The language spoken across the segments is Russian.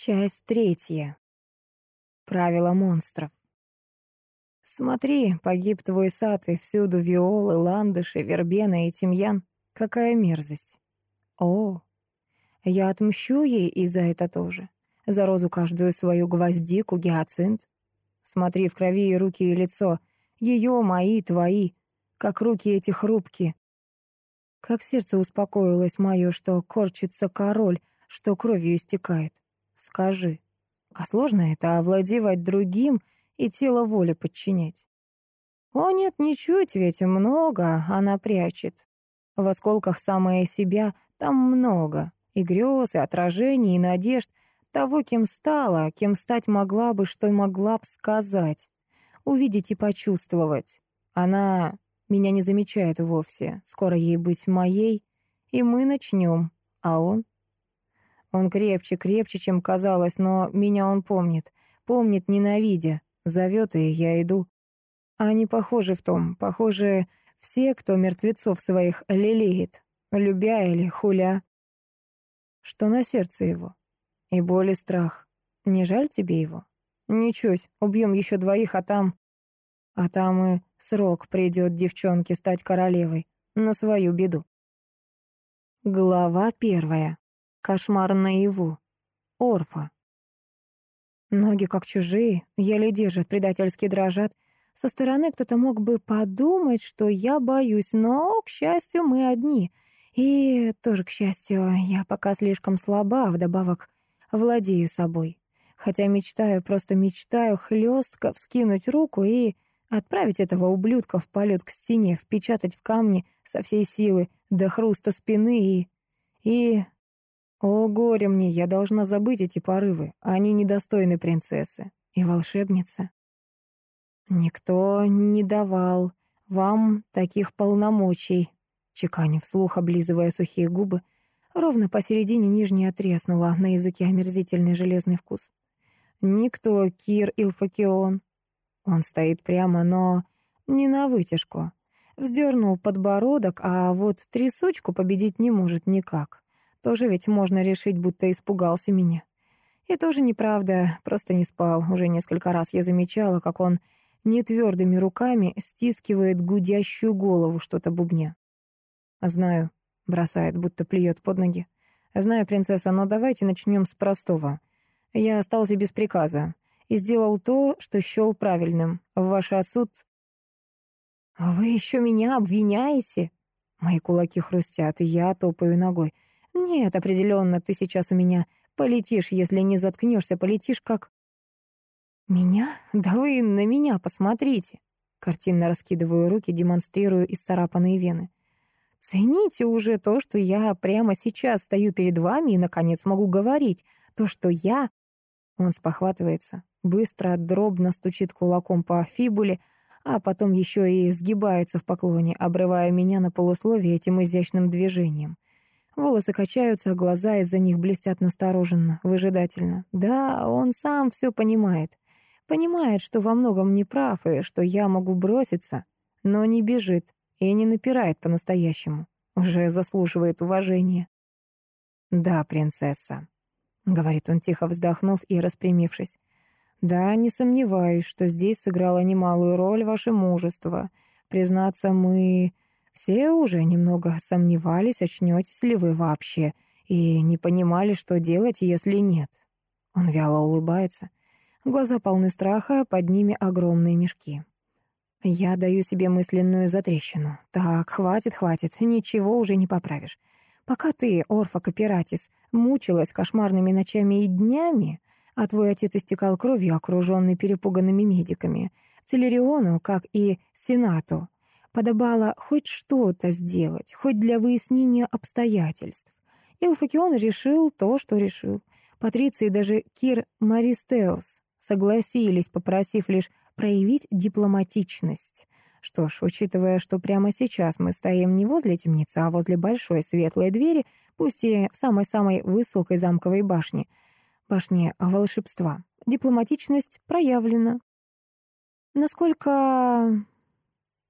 Часть третья. Правила монстров. Смотри, погиб твой сад, и всюду виолы, ландыши, вербена и тимьян. Какая мерзость. О, я отмщу ей и за это тоже. За розу каждую свою гвоздику, гиацинт. Смотри, в крови и руки, и лицо. Ее, мои, твои. Как руки эти хрупкие. Как сердце успокоилось мое, что корчится король, что кровью истекает. Скажи, а сложно это овладевать другим и тело воли подчинять? О нет, ничуть, ведь много она прячет. В осколках самое себя там много. И грез, и отражений, и надежд. Того, кем стала, кем стать могла бы, что могла б сказать. Увидеть и почувствовать. Она меня не замечает вовсе. Скоро ей быть моей. И мы начнем. А он? Он крепче, крепче, чем казалось, но меня он помнит. Помнит, ненавидя. Зовет, и я иду. Они похожи в том, похожи все, кто мертвецов своих лелеет, любя или хуля. Что на сердце его? И боль, и страх. Не жаль тебе его? Ничуть, убьем еще двоих, а там... А там и срок придет девчонке стать королевой. На свою беду. Глава первая. Кошмар наяву. Орфа. Ноги как чужие, еле держат, предательски дрожат. Со стороны кто-то мог бы подумать, что я боюсь, но, к счастью, мы одни. И тоже, к счастью, я пока слишком слаба, вдобавок владею собой. Хотя мечтаю, просто мечтаю хлестко вскинуть руку и отправить этого ублюдка в полет к стене, впечатать в камни со всей силы до хруста спины и... и о, горе мне, я должна забыть эти порывы. Они недостойны принцессы и волшебницы. Никто не давал вам таких полномочий, чеканив вслух, облизывая сухие губы. Ровно посередине нижняя треснула на языке омерзительный железный вкус. Никто, Кир Илфакион. Он стоит прямо, но не на вытяжку. Вздернул подбородок, а вот трясучку победить не может никак. Тоже ведь можно решить, будто испугался меня. И тоже неправда, просто не спал. Уже несколько раз я замечала, как он нетвердыми руками стискивает гудящую голову что-то бубня. «Знаю», — бросает, будто плюет под ноги. «Знаю, принцесса, но давайте начнем с простого. Я остался без приказа и сделал то, что счел правильным. В ваш отсуд...» «Вы еще меня обвиняете?» Мои кулаки хрустят, и я топаю ногой. «Нет, определенно, ты сейчас у меня полетишь, если не заткнешься, полетишь как...» «Меня? Да вы на меня посмотрите!» Картинно раскидываю руки, демонстрирую исцарапанные вены. «Цените уже то, что я прямо сейчас стою перед вами и, наконец, могу говорить. То, что я...» Он спохватывается, быстро, дробно стучит кулаком по фибуле, а потом еще и сгибается в поклоне, обрывая меня на полусловие этим изящным движением. Волосы качаются, глаза из-за них блестят настороженно, выжидательно. Да, он сам все понимает. Понимает, что во многом не прав и что я могу броситься, но не бежит и не напирает по-настоящему. Уже заслуживает уважения. «Да, принцесса», — говорит он, тихо вздохнув и распрямившись. «Да, не сомневаюсь, что здесь сыграло немалую роль ваше мужество. Признаться, мы все уже немного сомневались, очнетесь ли вы вообще, и не понимали, что делать, если нет. Он вяло улыбается. Глаза полны страха, под ними огромные мешки. Я даю себе мысленную затрещину. Так, хватит, хватит, ничего уже не поправишь. Пока ты, Орфа Капиратис, мучилась кошмарными ночами и днями, а твой отец истекал кровью, окруженный перепуганными медиками, Целериону, как и Сенату, подобало хоть что-то сделать, хоть для выяснения обстоятельств. Илфакион решил то, что решил. Патриции и даже Кир Маристеус согласились, попросив лишь проявить дипломатичность. Что ж, учитывая, что прямо сейчас мы стоим не возле темницы, а возле большой светлой двери, пусть и в самой-самой высокой замковой башне, башне волшебства, дипломатичность проявлена. Насколько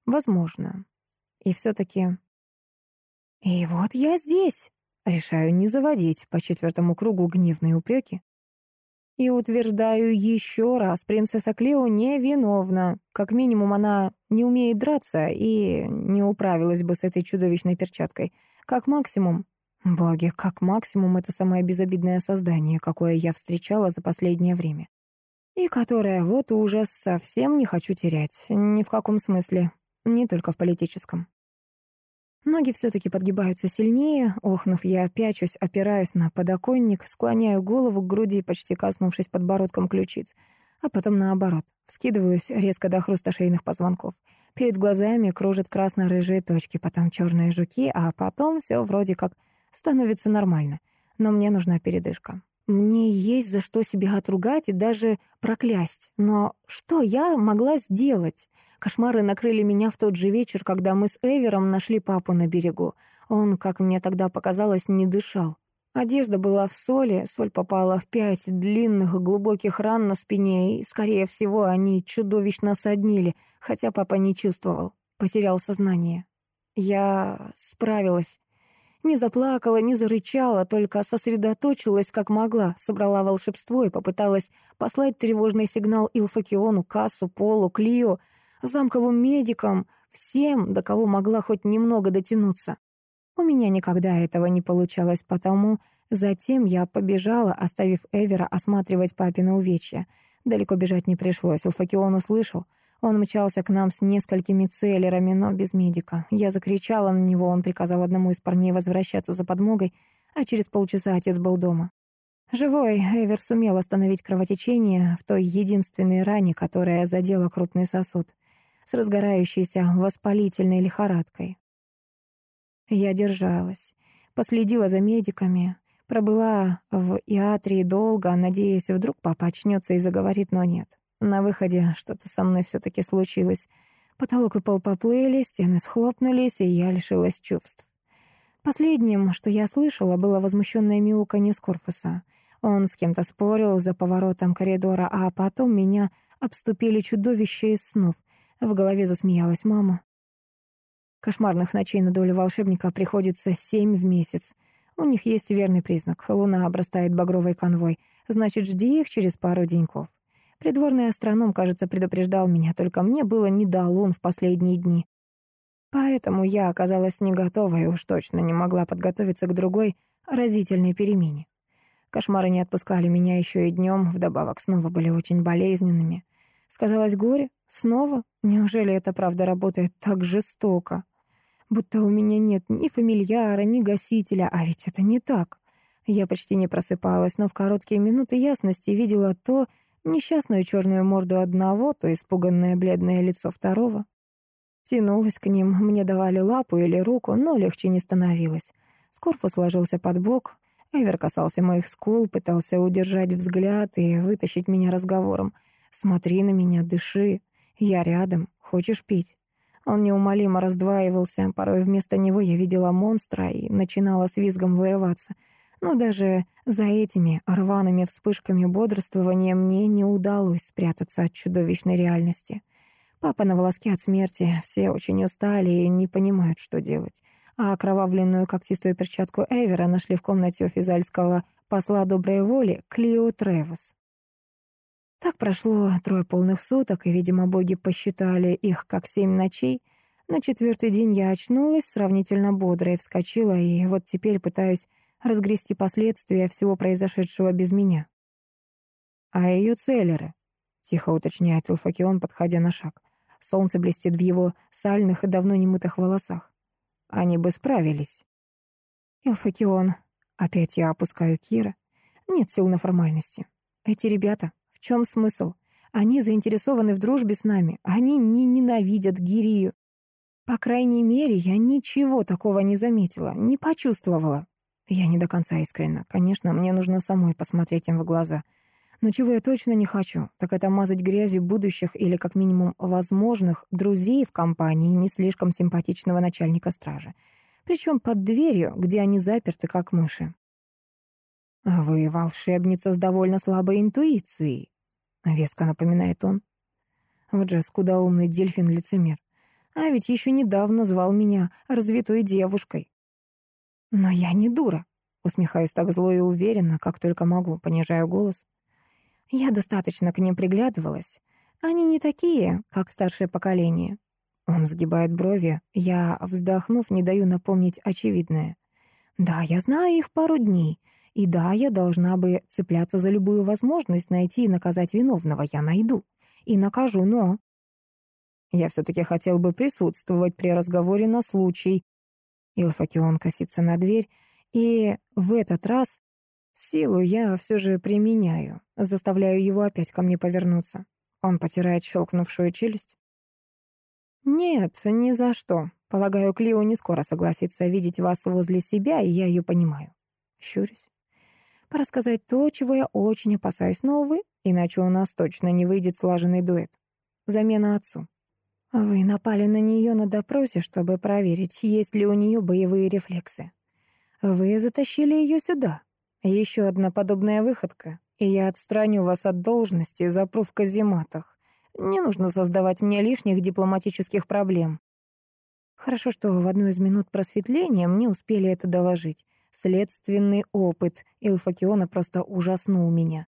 Возможно. И все-таки... И вот я здесь. Решаю не заводить по четвертому кругу гневные упреки. И утверждаю еще раз, принцесса Клео невиновна. Как минимум, она не умеет драться и не управилась бы с этой чудовищной перчаткой. Как максимум... Боги, как максимум, это самое безобидное создание, какое я встречала за последнее время. И которое вот уже совсем не хочу терять. Ни в каком смысле. Не только в политическом. Ноги все-таки подгибаются сильнее. Охнув, я пячусь, опираюсь на подоконник, склоняю голову к груди, почти коснувшись подбородком ключиц. А потом наоборот. Вскидываюсь резко до хруста шейных позвонков. Перед глазами кружат красно-рыжие точки, потом черные жуки, а потом все вроде как становится нормально. Но мне нужна передышка. Мне есть за что себя отругать и даже проклясть. Но что я могла сделать? Кошмары накрыли меня в тот же вечер, когда мы с Эвером нашли папу на берегу. Он, как мне тогда показалось, не дышал. Одежда была в соли, соль попала в пять длинных глубоких ран на спине, и, скорее всего, они чудовищно соднили, хотя папа не чувствовал, потерял сознание. Я справилась. Не заплакала, не зарычала, только сосредоточилась как могла, собрала волшебство и попыталась послать тревожный сигнал Илфакиону, Кассу, Полу, Клио — замковым медикам, всем, до кого могла хоть немного дотянуться. У меня никогда этого не получалось, потому затем я побежала, оставив Эвера осматривать папины увечья. Далеко бежать не пришлось, Алфакион услышал. Он мчался к нам с несколькими целлерами, но без медика. Я закричала на него, он приказал одному из парней возвращаться за подмогой, а через полчаса отец был дома. Живой Эвер сумел остановить кровотечение в той единственной ране, которая задела крупный сосуд с разгорающейся воспалительной лихорадкой. Я держалась, последила за медиками, пробыла в иатрии долго, надеясь, вдруг папа очнется и заговорит, но нет. На выходе что-то со мной все-таки случилось. Потолок и пол поплыли, стены схлопнулись, и я лишилась чувств. Последним, что я слышала, было возмущенное мяуканье Скорпуса. Он с кем-то спорил за поворотом коридора, а потом меня обступили чудовища из снов. В голове засмеялась мама. Кошмарных ночей на долю волшебника приходится семь в месяц. У них есть верный признак. Луна обрастает багровой конвой. Значит, жди их через пару деньков. Придворный астроном, кажется, предупреждал меня, только мне было не до лун в последние дни. Поэтому я оказалась не готова и уж точно не могла подготовиться к другой разительной перемене. Кошмары не отпускали меня еще и днем, вдобавок снова были очень болезненными. Сказалось горе? Снова? Неужели это правда работает так жестоко? Будто у меня нет ни фамильяра, ни гасителя, а ведь это не так. Я почти не просыпалась, но в короткие минуты ясности видела то несчастную черную морду одного, то испуганное бледное лицо второго. Тянулась к ним, мне давали лапу или руку, но легче не становилось. Скорфус ложился под бок, Эвер касался моих скул, пытался удержать взгляд и вытащить меня разговором — Смотри на меня, дыши. Я рядом. Хочешь пить?» Он неумолимо раздваивался. Порой вместо него я видела монстра и начинала с визгом вырываться. Но даже за этими рваными вспышками бодрствования мне не удалось спрятаться от чудовищной реальности. Папа на волоске от смерти, все очень устали и не понимают, что делать. А окровавленную когтистую перчатку Эвера нашли в комнате офизальского посла доброй воли Клио Тревос. Так прошло трое полных суток, и, видимо, боги посчитали их как семь ночей. На четвертый день я очнулась, сравнительно бодро и вскочила, и вот теперь пытаюсь разгрести последствия всего произошедшего без меня. «А ее целлеры?» — тихо уточняет Илфакион, подходя на шаг. Солнце блестит в его сальных и давно немытых волосах. Они бы справились. Илфакион. Опять я опускаю Кира. Нет сил на формальности. Эти ребята, чем смысл? Они заинтересованы в дружбе с нами. Они не ненавидят Гирию. По крайней мере, я ничего такого не заметила, не почувствовала. Я не до конца искренна. Конечно, мне нужно самой посмотреть им в глаза. Но чего я точно не хочу, так это мазать грязью будущих или, как минимум, возможных друзей в компании не слишком симпатичного начальника стражи. Причем под дверью, где они заперты, как мыши. А «Вы волшебница с довольно слабой интуицией», — веско напоминает он. Вот же скудоумный дельфин-лицемер. А ведь еще недавно звал меня развитой девушкой. «Но я не дура», — усмехаюсь так зло и уверенно, как только могу, понижаю голос. Я достаточно к ним приглядывалась. Они не такие, как старшее поколение. Он сгибает брови, я, вздохнув, не даю напомнить очевидное. Да, я знаю их пару дней, и да, я должна бы цепляться за любую возможность найти и наказать виновного, я найду. И накажу, но... Я все-таки хотел бы присутствовать при разговоре на случай. Илфакион косится на дверь, и в этот раз силу я все же применяю, заставляю его опять ко мне повернуться. Он потирает щелкнувшую челюсть. «Нет, ни за что. Полагаю, Клио не скоро согласится видеть вас возле себя, и я ее понимаю». Щурюсь. Пора сказать то, чего я очень опасаюсь, но, увы, иначе у нас точно не выйдет слаженный дуэт. Замена отцу. Вы напали на нее на допросе, чтобы проверить, есть ли у нее боевые рефлексы. Вы затащили ее сюда. Еще одна подобная выходка, и я отстраню вас от должности, запру в казематах. Не нужно создавать мне лишних дипломатических проблем. Хорошо, что в одну из минут просветления мне успели это доложить. Следственный опыт Илфакиона просто ужаснул меня.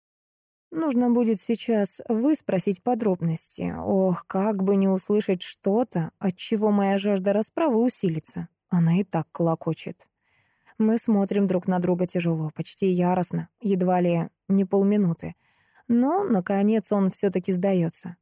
Нужно будет сейчас выспросить подробности. Ох, как бы не услышать что-то, от чего моя жажда расправы усилится. Она и так колокочет. Мы смотрим друг на друга тяжело, почти яростно, едва ли не полминуты. Но, наконец, он все-таки сдается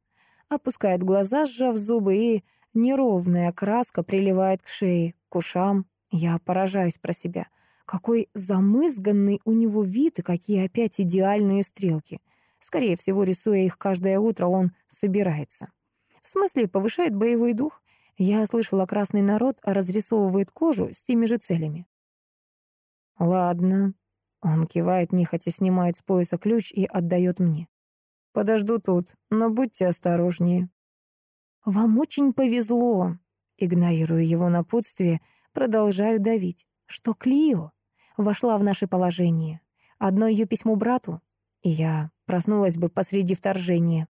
опускает глаза, сжав зубы, и неровная краска приливает к шее, к ушам. Я поражаюсь про себя. Какой замызганный у него вид и какие опять идеальные стрелки. Скорее всего, рисуя их каждое утро, он собирается. В смысле, повышает боевой дух. Я слышала, красный народ разрисовывает кожу с теми же целями. «Ладно». Он кивает, нехотя снимает с пояса ключ и отдает мне. Подожду тут, но будьте осторожнее». «Вам очень повезло», — игнорируя его напутствие, продолжаю давить, что Клио вошла в наше положение. Одно ее письмо брату, и я проснулась бы посреди вторжения.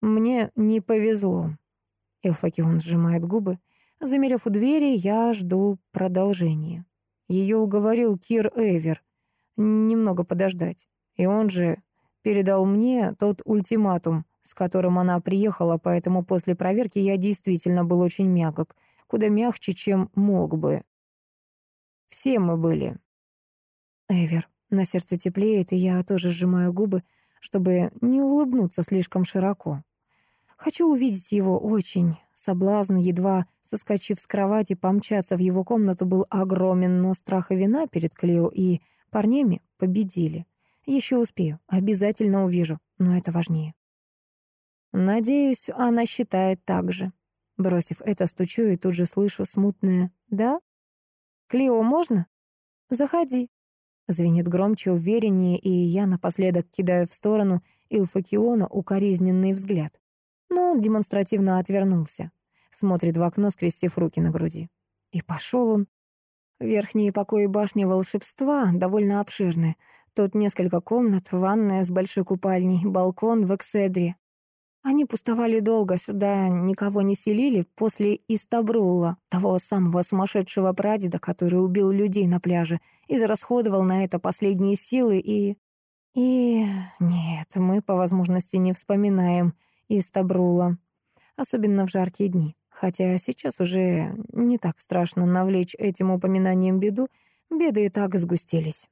«Мне не повезло», — Элфакион сжимает губы. Замерев у двери, я жду продолжения. Ее уговорил Кир Эвер немного подождать, и он же передал мне тот ультиматум, с которым она приехала, поэтому после проверки я действительно был очень мягок, куда мягче, чем мог бы. Все мы были. Эвер, на сердце теплеет, и я тоже сжимаю губы, чтобы не улыбнуться слишком широко. Хочу увидеть его очень. Соблазн, едва соскочив с кровати, помчаться в его комнату был огромен, но страх и вина перед Клео и парнями победили. Еще успею, обязательно увижу, но это важнее. Надеюсь, она считает так же. Бросив это, стучу и тут же слышу смутное «Да? Клио, можно?» «Заходи». Звенит громче, увереннее, и я напоследок кидаю в сторону Илфакиона укоризненный взгляд. Но он демонстративно отвернулся. Смотрит в окно, скрестив руки на груди. И пошел он. Верхние покои башни волшебства довольно обширны. Тут несколько комнат, ванная с большой купальней, балкон в экседре. Они пустовали долго, сюда никого не селили после Истабрула, того самого сумасшедшего прадеда, который убил людей на пляже, израсходовал на это последние силы и... И... Нет, мы по возможности не вспоминаем Истабрула, особенно в жаркие дни. Хотя сейчас уже не так страшно навлечь этим упоминанием беду, беды и так сгустились.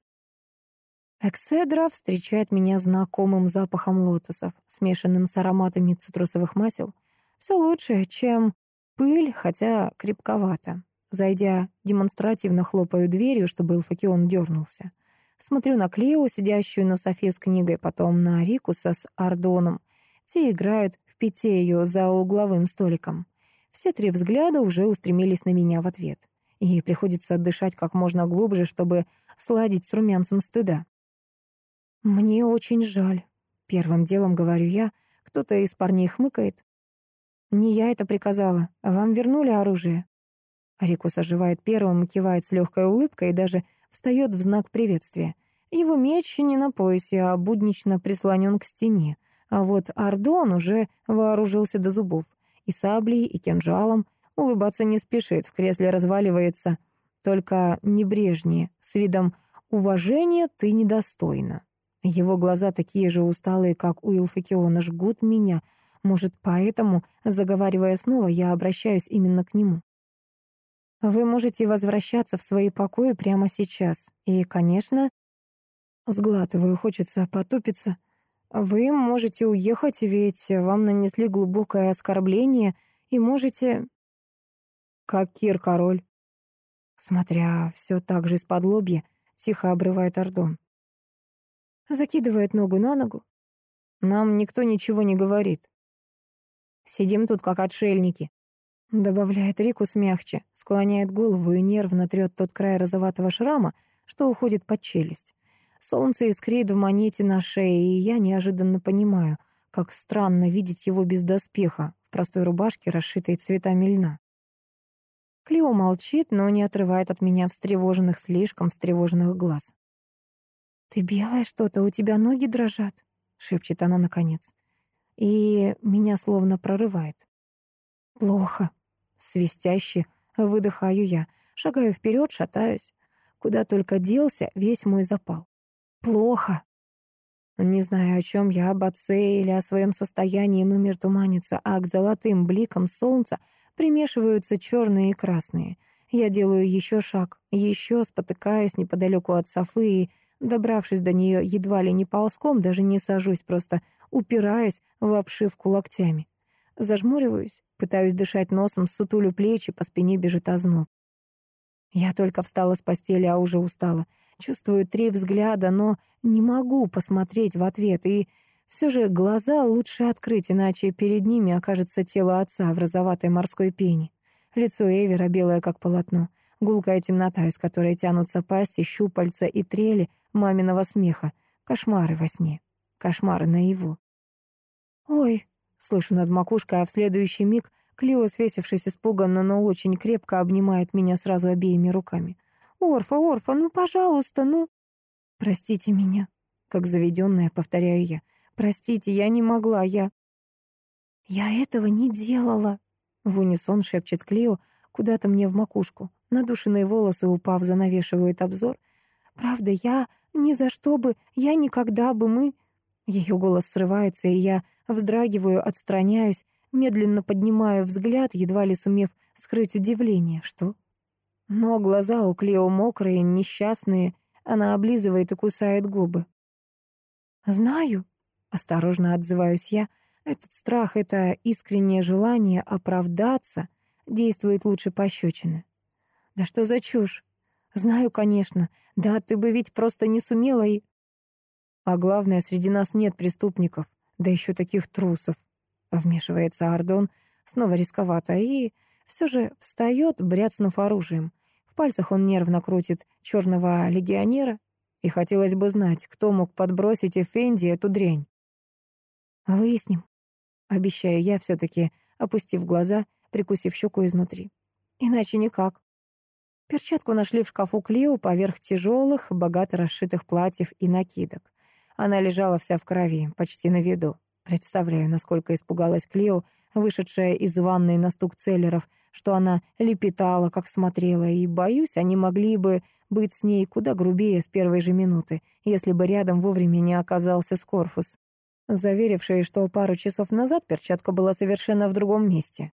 Экседра встречает меня знакомым запахом лотосов, смешанным с ароматами цитрусовых масел. Все лучше, чем пыль, хотя крепковато. Зайдя, демонстративно хлопаю дверью, чтобы Элфакион дернулся. Смотрю на Клео, сидящую на софе с книгой, потом на Рикуса с Ардоном. Те играют в питею за угловым столиком. Все три взгляда уже устремились на меня в ответ. И приходится дышать как можно глубже, чтобы сладить с румянцем стыда. «Мне очень жаль», — первым делом говорю я. Кто-то из парней хмыкает. «Не я это приказала. Вам вернули оружие?» Рикус оживает первым и кивает с легкой улыбкой и даже встает в знак приветствия. Его меч не на поясе, а буднично прислонен к стене. А вот Ардон уже вооружился до зубов. И саблей, и кинжалом. Улыбаться не спешит, в кресле разваливается. Только небрежнее, с видом «уважения ты недостойна». Его глаза такие же усталые, как у Илфакиона, жгут меня. Может, поэтому, заговаривая снова, я обращаюсь именно к нему. Вы можете возвращаться в свои покои прямо сейчас. И, конечно, сглатываю, хочется потупиться. Вы можете уехать, ведь вам нанесли глубокое оскорбление, и можете... Как Кир-король. Смотря все так же из-под лобья, тихо обрывает Ордон. Закидывает ногу на ногу. Нам никто ничего не говорит. Сидим тут как отшельники. Добавляет Рикус мягче, склоняет голову и нервно трет тот край розоватого шрама, что уходит под челюсть. Солнце искрит в монете на шее, и я неожиданно понимаю, как странно видеть его без доспеха, в простой рубашке, расшитой цветами льна. Клео молчит, но не отрывает от меня встревоженных, слишком встревоженных глаз. «Ты белая что-то, у тебя ноги дрожат», — шепчет она наконец. И меня словно прорывает. «Плохо», — свистяще выдыхаю я, шагаю вперед, шатаюсь. Куда только делся весь мой запал. «Плохо». Не знаю, о чем я, об отце или о своем состоянии, но мир туманится, а к золотым бликам солнца примешиваются черные и красные. Я делаю еще шаг, еще спотыкаюсь неподалеку от Софы и Добравшись до нее едва ли не ползком, даже не сажусь, просто упираюсь в обшивку локтями. Зажмуриваюсь, пытаюсь дышать носом, сутулю плечи, по спине бежит озноб. Я только встала с постели, а уже устала. Чувствую три взгляда, но не могу посмотреть в ответ, и все же глаза лучше открыть, иначе перед ними окажется тело отца в розоватой морской пене. Лицо Эвера белое, как полотно. Гулкая темнота, из которой тянутся пасти, щупальца и трели — маминого смеха, кошмары во сне, кошмары наяву. «Ой!» — слышу над макушкой, а в следующий миг Клио, свесившись испуганно, но очень крепко обнимает меня сразу обеими руками. «Орфа, Орфа, ну, пожалуйста, ну!» «Простите меня», — как заведенная, повторяю я. «Простите, я не могла, я...» «Я этого не делала», — в унисон шепчет Клио куда-то мне в макушку. Надушенные волосы, упав, занавешивают обзор. «Правда, я ни за что бы, я никогда бы, мы...» Ее голос срывается, и я вздрагиваю, отстраняюсь, медленно поднимаю взгляд, едва ли сумев скрыть удивление. Что? Но глаза у Клео мокрые, несчастные, она облизывает и кусает губы. «Знаю», — осторожно отзываюсь я, — «этот страх, это искреннее желание оправдаться действует лучше пощечины». «Да что за чушь? «Знаю, конечно. Да, ты бы ведь просто не сумела и...» «А главное, среди нас нет преступников, да еще таких трусов», — вмешивается Ардон, снова рисковато, и все же встает, бряцнув оружием. В пальцах он нервно крутит черного легионера, и хотелось бы знать, кто мог подбросить Эфенди эту дрянь. «Выясним», — обещаю я, все-таки опустив глаза, прикусив щеку изнутри. «Иначе никак». Перчатку нашли в шкафу Клио поверх тяжелых, богато расшитых платьев и накидок. Она лежала вся в крови, почти на виду. Представляю, насколько испугалась Клио, вышедшая из ванной на стук целлеров, что она лепетала, как смотрела, и, боюсь, они могли бы быть с ней куда грубее с первой же минуты, если бы рядом вовремя не оказался Скорфус, заверивший, что пару часов назад перчатка была совершенно в другом месте.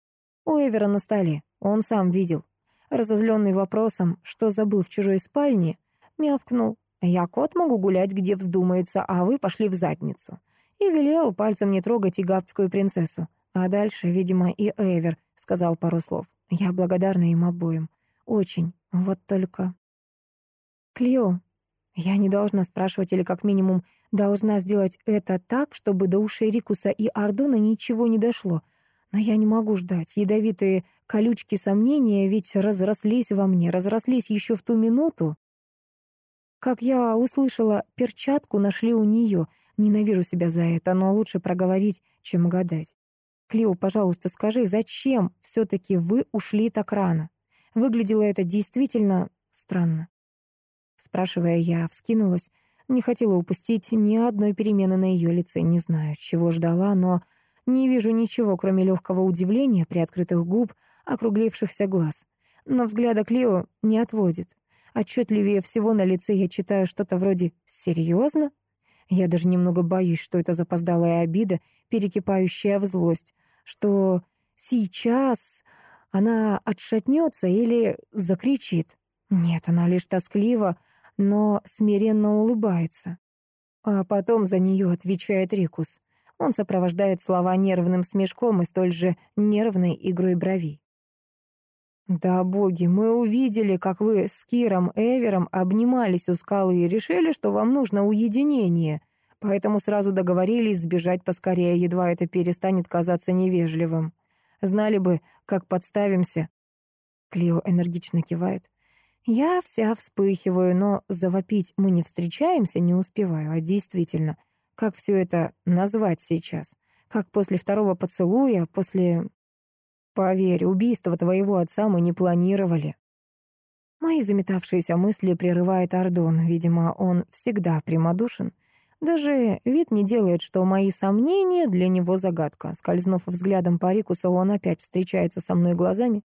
У Эвера на столе, он сам видел. Разозленный вопросом, что забыл в чужой спальне, мявкнул. «Я кот могу гулять, где вздумается, а вы пошли в задницу». И велел пальцем не трогать египетскую принцессу. А дальше, видимо, и Эвер сказал пару слов. Я благодарна им обоим. Очень. Вот только... Клео, я не должна спрашивать или как минимум должна сделать это так, чтобы до ушей Рикуса и Ардона ничего не дошло. Но я не могу ждать. Ядовитые колючки сомнения ведь разрослись во мне, разрослись еще в ту минуту. Как я услышала, перчатку нашли у нее. Ненавижу себя за это, но лучше проговорить, чем гадать. Клео, пожалуйста, скажи, зачем все-таки вы ушли так рано? Выглядело это действительно странно. Спрашивая, я вскинулась. Не хотела упустить ни одной перемены на ее лице. Не знаю, чего ждала, но не вижу ничего, кроме легкого удивления, приоткрытых губ, округлившихся глаз. Но взгляда Клио не отводит. Отчетливее всего на лице я читаю что-то вроде «серьезно?». Я даже немного боюсь, что это запоздалая обида, перекипающая в злость, что сейчас она отшатнется или закричит. Нет, она лишь тоскливо, но смиренно улыбается. А потом за нее отвечает Рикус. Он сопровождает слова нервным смешком и столь же нервной игрой бровей. «Да, боги, мы увидели, как вы с Киром Эвером обнимались у скалы и решили, что вам нужно уединение, поэтому сразу договорились сбежать поскорее, едва это перестанет казаться невежливым. Знали бы, как подставимся». Клео энергично кивает. Я вся вспыхиваю, но завопить «мы не встречаемся» не успеваю, а действительно, как все это назвать сейчас? Как после второго поцелуя, после Поверь, убийство твоего отца мы не планировали. Мои заметавшиеся мысли прерывает Ардон. Видимо, он всегда прямодушен. Даже вид не делает, что мои сомнения для него загадка. Скользнув взглядом по Рикусу, он опять встречается со мной глазами.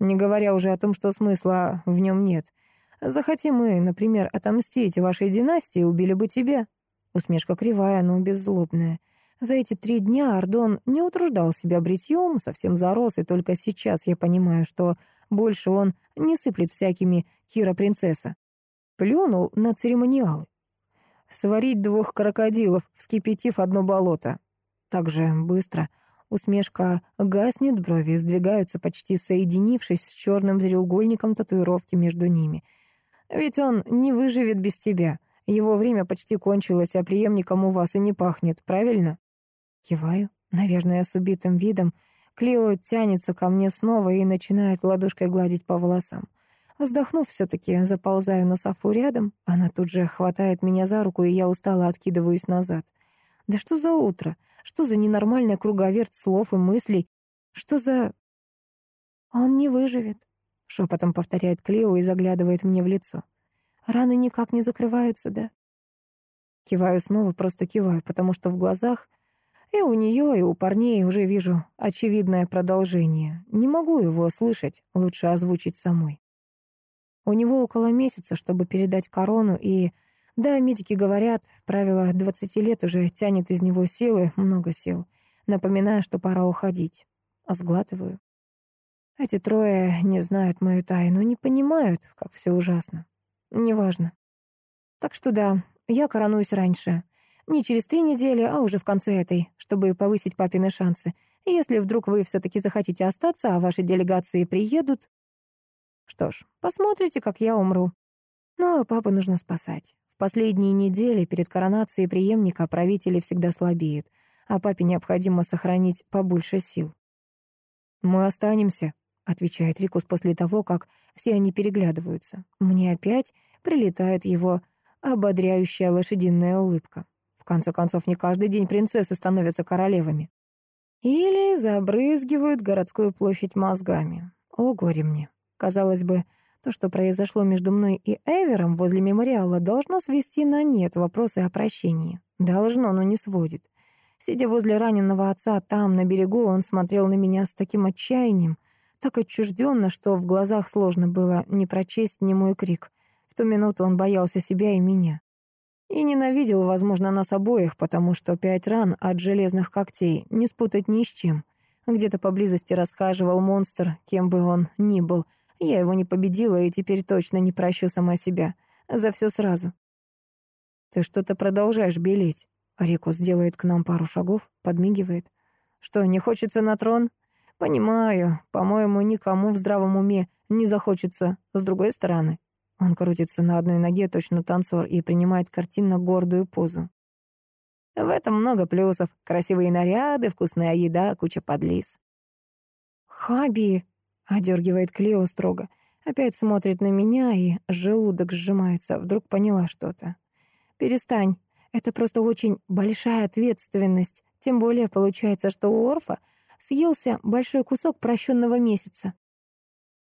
Не говоря уже о том, что смысла в нем нет. Захотим мы, например, отомстить вашей династии, убили бы тебя. Усмешка кривая, но беззлобная. За эти три дня Ардон не утруждал себя бритьем, совсем зарос, и только сейчас я понимаю, что больше он не сыплет всякими Кира-принцесса. Плюнул на церемониалы. Сварить двух крокодилов, вскипятив одно болото. Так же быстро усмешка гаснет, брови сдвигаются, почти соединившись с черным треугольником татуировки между ними. Ведь он не выживет без тебя. Его время почти кончилось, а преемником у вас и не пахнет, правильно? Киваю, наверное, с убитым видом. Клио тянется ко мне снова и начинает ладошкой гладить по волосам. Вздохнув, все-таки заползаю на софу рядом. Она тут же хватает меня за руку, и я устало откидываюсь назад. Да что за утро? Что за ненормальная круговерть слов и мыслей? Что за... Он не выживет, шепотом повторяет Клео и заглядывает мне в лицо. Раны никак не закрываются, да? Киваю снова, просто киваю, потому что в глазах и у нее, и у парней уже вижу очевидное продолжение. Не могу его слышать, лучше озвучить самой. У него около месяца, чтобы передать корону, и, да, медики говорят, правило 20 лет уже тянет из него силы, много сил. Напоминаю, что пора уходить. А сглатываю. Эти трое не знают мою тайну, не понимают, как все ужасно. Неважно. Так что да, я коронуюсь раньше. Не через три недели, а уже в конце этой, чтобы повысить папины шансы. Если вдруг вы все-таки захотите остаться, а ваши делегации приедут... Что ж, посмотрите, как я умру. Но папу нужно спасать. В последние недели перед коронацией преемника правители всегда слабеют, а папе необходимо сохранить побольше сил. «Мы останемся», — отвечает Рикус после того, как все они переглядываются. Мне опять прилетает его ободряющая лошадиная улыбка. В конце концов, не каждый день принцессы становятся королевами. Или забрызгивают городскую площадь мозгами. О, горе мне. Казалось бы, то, что произошло между мной и Эвером возле мемориала, должно свести на нет вопросы о прощении. Должно, но не сводит. Сидя возле раненого отца там, на берегу, он смотрел на меня с таким отчаянием, так отчужденно, что в глазах сложно было не прочесть ни мой крик. В ту минуту он боялся себя и меня. И ненавидел, возможно, нас обоих, потому что пять ран от железных когтей не спутать ни с чем. Где-то поблизости расхаживал монстр, кем бы он ни был. Я его не победила и теперь точно не прощу сама себя. За все сразу. «Ты что-то продолжаешь белеть». Рикус делает к нам пару шагов, подмигивает. «Что, не хочется на трон?» «Понимаю. По-моему, никому в здравом уме не захочется. С другой стороны, он крутится на одной ноге, точно танцор, и принимает картинно гордую позу. В этом много плюсов. Красивые наряды, вкусная еда, куча подлиз. «Хаби!» — одергивает Клео строго. Опять смотрит на меня, и желудок сжимается. Вдруг поняла что-то. «Перестань. Это просто очень большая ответственность. Тем более получается, что у Орфа съелся большой кусок прощенного месяца.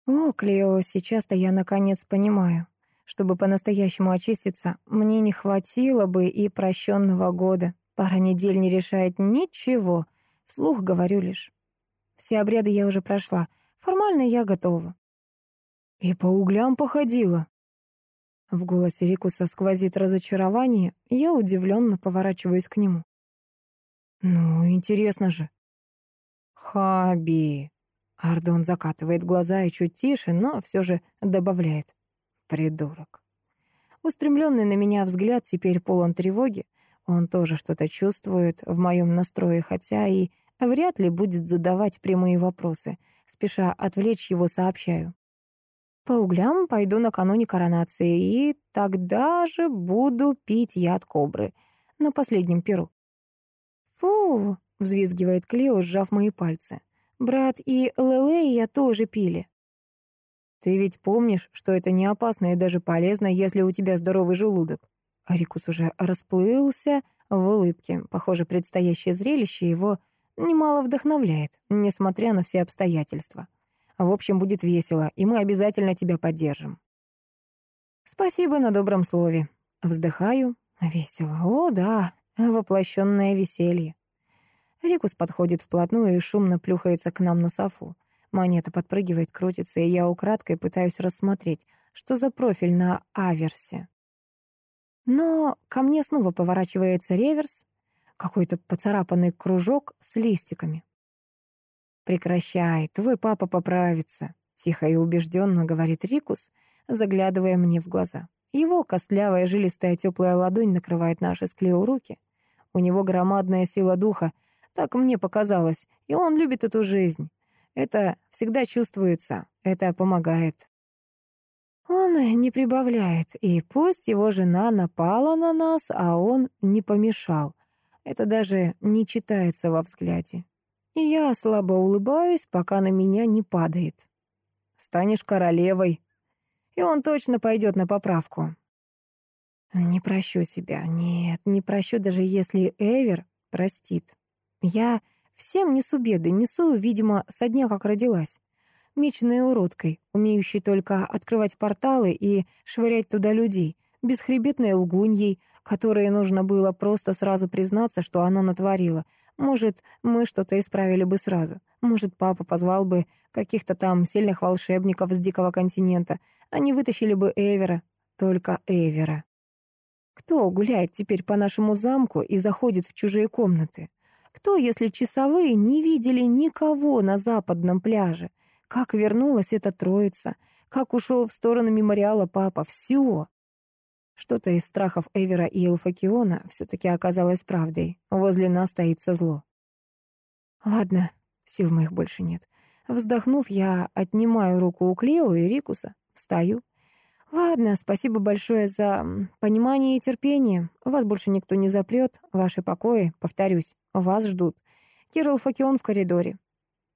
О, Клео, сейчас-то я наконец понимаю. Чтобы по-настоящему очиститься, мне не хватило бы и прощенного года. Пара недель не решает ничего. Вслух говорю лишь. Все обряды я уже прошла. Формально я готова. И по углям походила. В голосе Рикуса сквозит разочарование, я удивленно поворачиваюсь к нему. «Ну, интересно же». «Хаби». Ардон закатывает глаза и чуть тише, но все же добавляет. «Придурок». Устремленный на меня взгляд теперь полон тревоги. Он тоже что-то чувствует в моем настрое, хотя и вряд ли будет задавать прямые вопросы. Спеша отвлечь его, сообщаю. По углям пойду накануне коронации, и тогда же буду пить яд кобры на последнем перу. «Фу!» — взвизгивает Клео, сжав мои пальцы. «Брат и Лелея тоже пили». «Ты ведь помнишь, что это не опасно и даже полезно, если у тебя здоровый желудок?» Арикус уже расплылся в улыбке. Похоже, предстоящее зрелище его немало вдохновляет, несмотря на все обстоятельства. В общем, будет весело, и мы обязательно тебя поддержим. Спасибо на добром слове. Вздыхаю. Весело. О, да, воплощенное веселье. Рикус подходит вплотную и шумно плюхается к нам на софу. Монета подпрыгивает, крутится, и я украдкой пытаюсь рассмотреть, что за профиль на аверсе. Но ко мне снова поворачивается реверс, какой-то поцарапанный кружок с листиками. «Прекращай, твой папа поправится», — тихо и убежденно говорит Рикус, заглядывая мне в глаза. Его костлявая, жилистая, теплая ладонь накрывает наши с руки. У него громадная сила духа, так мне показалось, и он любит эту жизнь. Это всегда чувствуется, это помогает. Он не прибавляет, и пусть его жена напала на нас, а он не помешал. Это даже не читается во взгляде. И я слабо улыбаюсь, пока на меня не падает. Станешь королевой. И он точно пойдет на поправку. Не прощу себя. Нет, не прощу, даже если Эвер простит. Я всем несу беды, несу, видимо, со дня, как родилась. Мечной уродкой, умеющей только открывать порталы и швырять туда людей, бесхребетной лгуньей, которой нужно было просто сразу признаться, что она натворила — может, мы что-то исправили бы сразу. Может, папа позвал бы каких-то там сильных волшебников с дикого континента. Они вытащили бы Эвера. Только Эвера. Кто гуляет теперь по нашему замку и заходит в чужие комнаты? Кто, если часовые не видели никого на западном пляже? Как вернулась эта троица? Как ушел в сторону мемориала папа? Все. Что-то из страхов Эвера и Элфакиона все-таки оказалось правдой. Возле нас стоится зло. Ладно, сил моих больше нет. Вздохнув, я отнимаю руку у Клео и Рикуса, встаю. Ладно, спасибо большое за понимание и терпение. Вас больше никто не запрет. Ваши покои, повторюсь, вас ждут. Кирилл Факион в коридоре.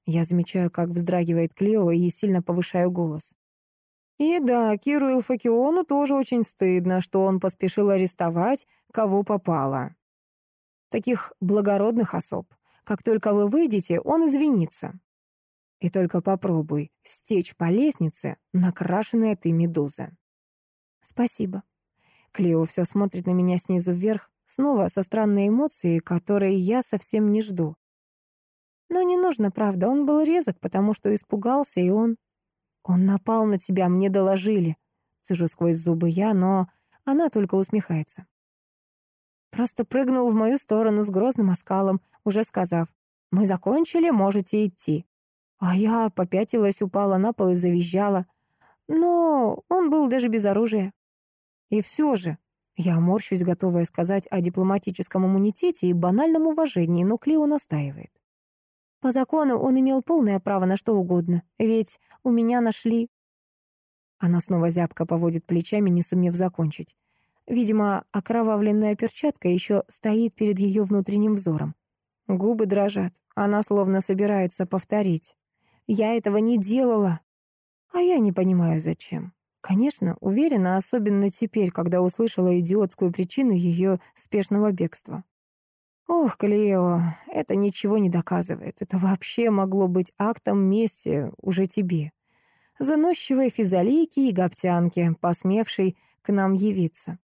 Я замечаю, как вздрагивает Клео и сильно повышаю голос. И да, Киру Илфакиону тоже очень стыдно, что он поспешил арестовать, кого попало. Таких благородных особ. Как только вы выйдете, он извинится. И только попробуй стечь по лестнице, накрашенная ты медуза. Спасибо. Клео все смотрит на меня снизу вверх, снова со странной эмоцией, которые я совсем не жду. Но не нужно, правда, он был резок, потому что испугался, и он «Он напал на тебя, мне доложили». Цежу сквозь зубы я, но она только усмехается. Просто прыгнул в мою сторону с грозным оскалом, уже сказав, «Мы закончили, можете идти». А я попятилась, упала на пол и завизжала. Но он был даже без оружия. И все же, я морщусь, готовая сказать о дипломатическом иммунитете и банальном уважении, но Клео настаивает. По закону он имел полное право на что угодно, ведь у меня нашли... Она снова зябко поводит плечами, не сумев закончить. Видимо, окровавленная перчатка еще стоит перед ее внутренним взором. Губы дрожат. Она словно собирается повторить. «Я этого не делала!» А я не понимаю, зачем. Конечно, уверена, особенно теперь, когда услышала идиотскую причину ее спешного бегства. Ох, Клео, это ничего не доказывает. Это вообще могло быть актом мести уже тебе. Заносчивой физалийки и гоптянки, посмевшей к нам явиться.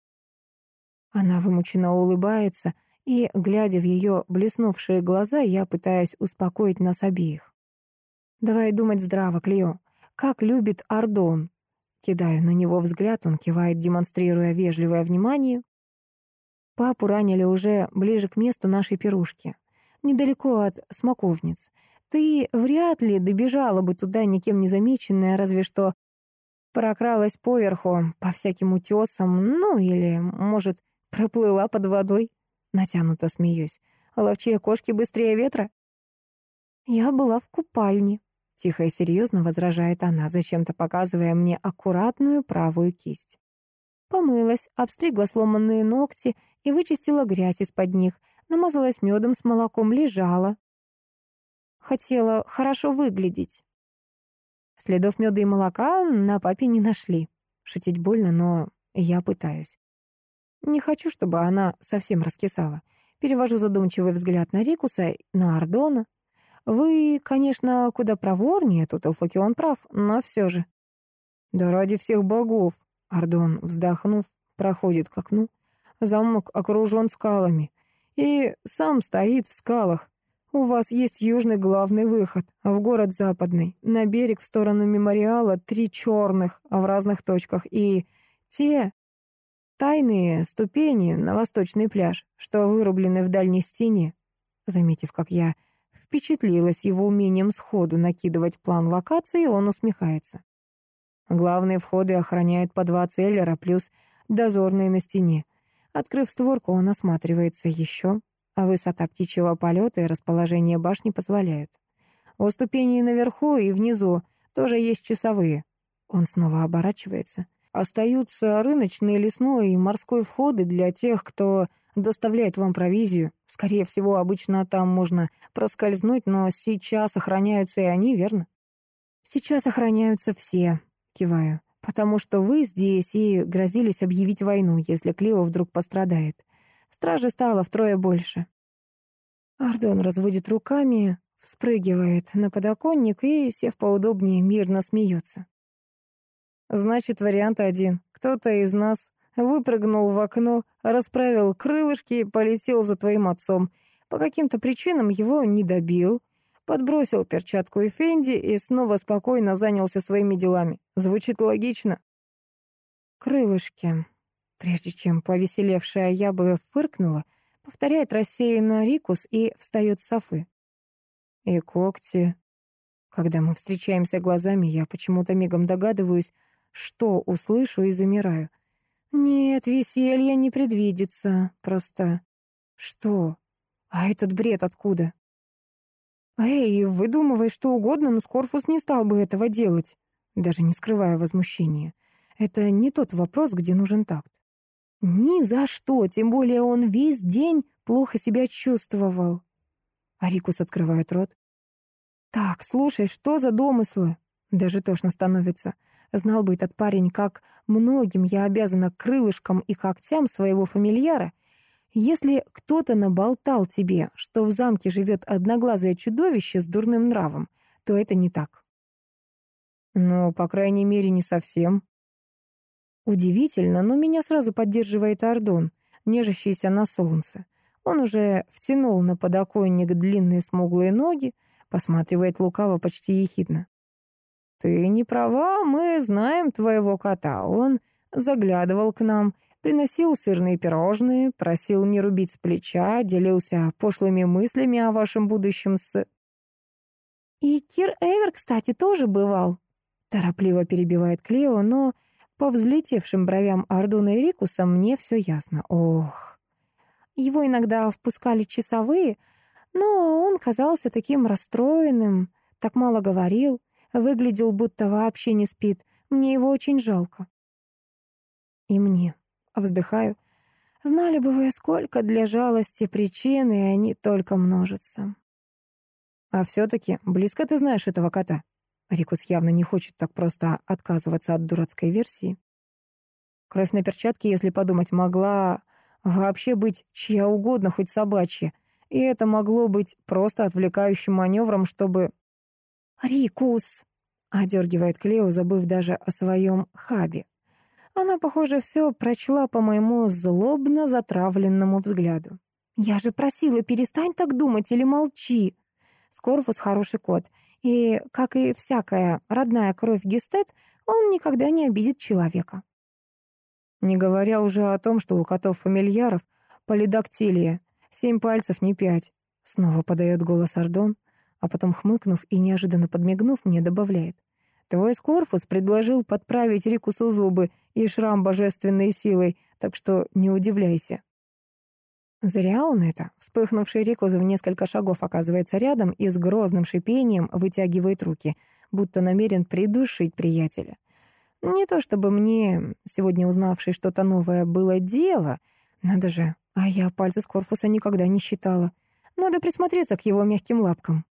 Она вымученно улыбается, и, глядя в ее блеснувшие глаза, я пытаюсь успокоить нас обеих. Давай думать здраво, Клео. Как любит Ардон. Кидаю на него взгляд, он кивает, демонстрируя вежливое внимание. Папу ранили уже ближе к месту нашей пирушки, недалеко от смоковниц. Ты вряд ли добежала бы туда никем не замеченная, разве что прокралась поверху по всяким утесам, ну или, может, проплыла под водой. Натянуто смеюсь. Ловчие кошки быстрее ветра. Я была в купальне. Тихо и серьезно возражает она, зачем-то показывая мне аккуратную правую кисть. Помылась, обстригла сломанные ногти и вычистила грязь из-под них, намазалась медом с молоком, лежала. Хотела хорошо выглядеть. Следов меда и молока на папе не нашли. Шутить больно, но я пытаюсь. Не хочу, чтобы она совсем раскисала. Перевожу задумчивый взгляд на Рикуса, на Ардона, вы, конечно, куда проворнее, тут Элфокион прав, но все же. Да ради всех богов, Ардон, вздохнув, проходит к окну. Замок окружен скалами. И сам стоит в скалах. У вас есть южный главный выход, в город западный. На берег в сторону мемориала три черных, а в разных точках. И те тайные ступени на восточный пляж, что вырублены в дальней стене. Заметив, как я впечатлилась его умением сходу накидывать план локации, он усмехается. Главные входы охраняют по два целлера плюс дозорные на стене. Открыв створку, он осматривается еще, а высота птичьего полета и расположение башни позволяют. У ступеней наверху и внизу тоже есть часовые. Он снова оборачивается. Остаются рыночные, лесной и морской входы для тех, кто доставляет вам провизию. Скорее всего, обычно там можно проскользнуть, но сейчас охраняются и они, верно? Сейчас охраняются все, киваю, потому что вы здесь и грозились объявить войну, если Клео вдруг пострадает. Стражи стало втрое больше. Ардон разводит руками, вспрыгивает на подоконник и, сев поудобнее, мирно смеется. Значит, вариант один. Кто-то из нас выпрыгнул в окно, расправил крылышки и полетел за твоим отцом. По каким-то причинам его не добил, подбросил перчатку и Фенди и снова спокойно занялся своими делами. Звучит логично. Крылышки. Прежде чем повеселевшая я бы фыркнула, повторяет рассеянно Рикус и встает с софы. И когти. Когда мы встречаемся глазами, я почему-то мигом догадываюсь, что услышу и замираю. Нет, веселья не предвидится. Просто... Что? А этот бред откуда? Эй, выдумывай что угодно, но Скорфус не стал бы этого делать. Даже не скрывая возмущения. Это не тот вопрос, где нужен такт. Ни за что, тем более он весь день плохо себя чувствовал. Арикус открывает рот. Так, слушай, что за домыслы? Даже тошно становится. Знал бы этот парень, как многим я обязана крылышкам и когтям своего фамильяра. Если кто-то наболтал тебе, что в замке живет одноглазое чудовище с дурным нравом, то это не так. Ну, по крайней мере, не совсем. Удивительно, но меня сразу поддерживает Ордон, нежащийся на солнце. Он уже втянул на подоконник длинные смуглые ноги, посматривает лукаво почти ехидно. «Ты не права, мы знаем твоего кота. Он заглядывал к нам, приносил сырные пирожные, просил не рубить с плеча, делился пошлыми мыслями о вашем будущем с...» «И Кир Эвер, кстати, тоже бывал», — торопливо перебивает Клео, но по взлетевшим бровям Ардуна и Рикуса мне все ясно. Ох. Его иногда впускали часовые, но он казался таким расстроенным, так мало говорил. Выглядел, будто вообще не спит. Мне его очень жалко. И мне. Вздыхаю. Знали бы вы, сколько для жалости причин, и они только множатся. А все-таки близко ты знаешь этого кота. Рикус явно не хочет так просто отказываться от дурацкой версии. Кровь на перчатке, если подумать, могла вообще быть чья угодно, хоть собачья. И это могло быть просто отвлекающим маневром, чтобы «Рикус!» — одергивает Клео, забыв даже о своем хабе. Она, похоже, все прочла по моему злобно затравленному взгляду. «Я же просила, перестань так думать или молчи!» Скорфус хороший кот, и, как и всякая родная кровь Гестет, он никогда не обидит человека. Не говоря уже о том, что у котов-фамильяров полидактилия, семь пальцев, не пять. Снова подает голос Ардон, а потом, хмыкнув и неожиданно подмигнув, мне добавляет. Твой Скорпус предложил подправить Рикусу зубы и шрам божественной силой, так что не удивляйся. Зря он это. Вспыхнувший Рикус в несколько шагов оказывается рядом и с грозным шипением вытягивает руки, будто намерен придушить приятеля. Не то чтобы мне, сегодня узнавший что-то новое, было дело. Надо же, а я пальцы с корпуса никогда не считала. Надо присмотреться к его мягким лапкам.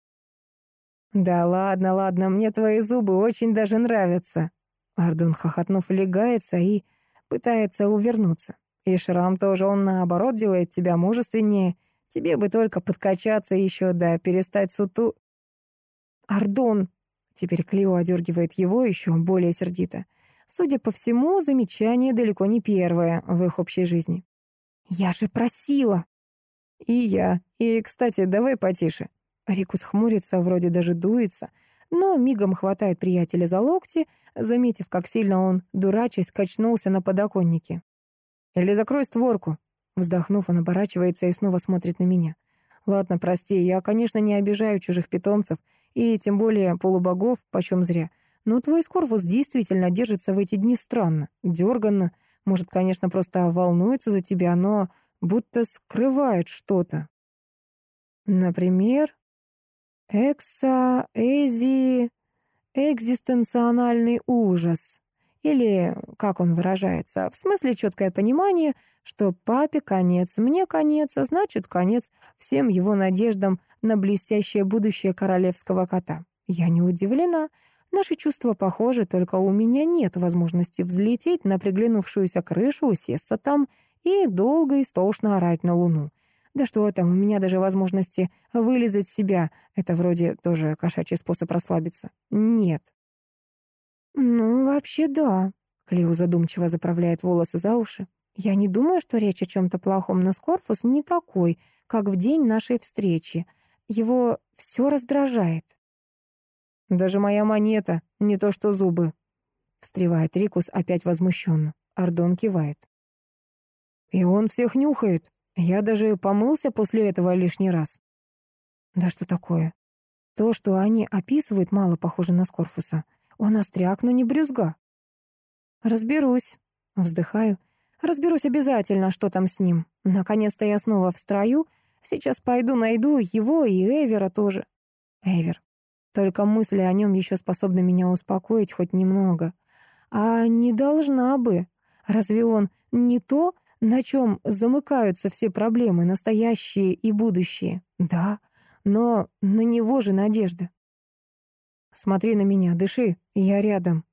«Да ладно, ладно, мне твои зубы очень даже нравятся». Ардун, хохотнув, легается и пытается увернуться. И шрам тоже он, наоборот, делает тебя мужественнее. Тебе бы только подкачаться еще, да перестать суту... «Ардон!» Теперь Клио одергивает его еще более сердито. Судя по всему, замечание далеко не первое в их общей жизни. «Я же просила!» «И я. И, кстати, давай потише». Рикус хмурится, вроде даже дуется, но мигом хватает приятеля за локти, заметив, как сильно он, дурачись, качнулся на подоконнике. «Или закрой створку». Вздохнув, он оборачивается и снова смотрит на меня. «Ладно, прости, я, конечно, не обижаю чужих питомцев, и тем более полубогов, почем зря. Но твой скорвус действительно держится в эти дни странно, дерганно. Может, конечно, просто волнуется за тебя, но будто скрывает что-то. Например, экса, эзи, экзистенциональный ужас. Или, как он выражается, в смысле четкое понимание, что папе конец, мне конец, а значит конец всем его надеждам на блестящее будущее королевского кота. Я не удивлена. Наши чувства похожи, только у меня нет возможности взлететь на приглянувшуюся крышу, усесться там и долго истошно орать на луну. Да что там, у меня даже возможности вылезать себя, это вроде тоже кошачий способ расслабиться, нет. «Ну, вообще да», — Клео задумчиво заправляет волосы за уши. «Я не думаю, что речь о чем-то плохом, но Скорфус не такой, как в день нашей встречи. Его все раздражает». «Даже моя монета, не то что зубы», — встревает Рикус опять возмущенно. Ардон кивает. «И он всех нюхает. Я даже помылся после этого лишний раз». «Да что такое? То, что они описывают, мало похоже на Скорфуса». Он остряк, но не брюзга. Разберусь. Вздыхаю. Разберусь обязательно, что там с ним. Наконец-то я снова в строю. Сейчас пойду найду его и Эвера тоже. Эвер. Только мысли о нем еще способны меня успокоить хоть немного. А не должна бы. Разве он не то, на чем замыкаются все проблемы, настоящие и будущие? Да, но на него же надежда. Смотри на меня, дыши, я рядом.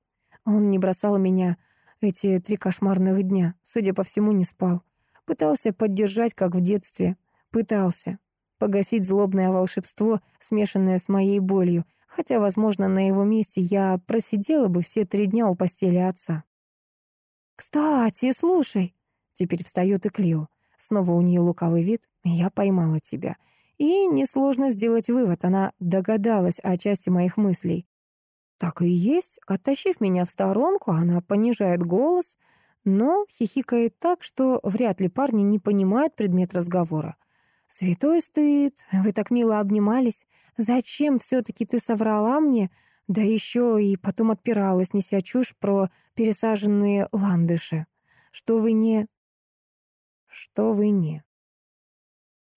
Он не бросал меня эти три кошмарных дня, судя по всему, не спал. Пытался поддержать, как в детстве. Пытался. Погасить злобное волшебство, смешанное с моей болью, хотя, возможно, на его месте я просидела бы все три дня у постели отца. «Кстати, слушай!» Теперь встает и Клио. Снова у нее лукавый вид. «Я поймала тебя. И несложно сделать вывод, она догадалась о части моих мыслей. Так и есть, оттащив меня в сторонку, она понижает голос, но хихикает так, что вряд ли парни не понимают предмет разговора. «Святой стыд, вы так мило обнимались. Зачем все-таки ты соврала мне? Да еще и потом отпиралась, неся чушь про пересаженные ландыши. Что вы не...» «Что вы не...»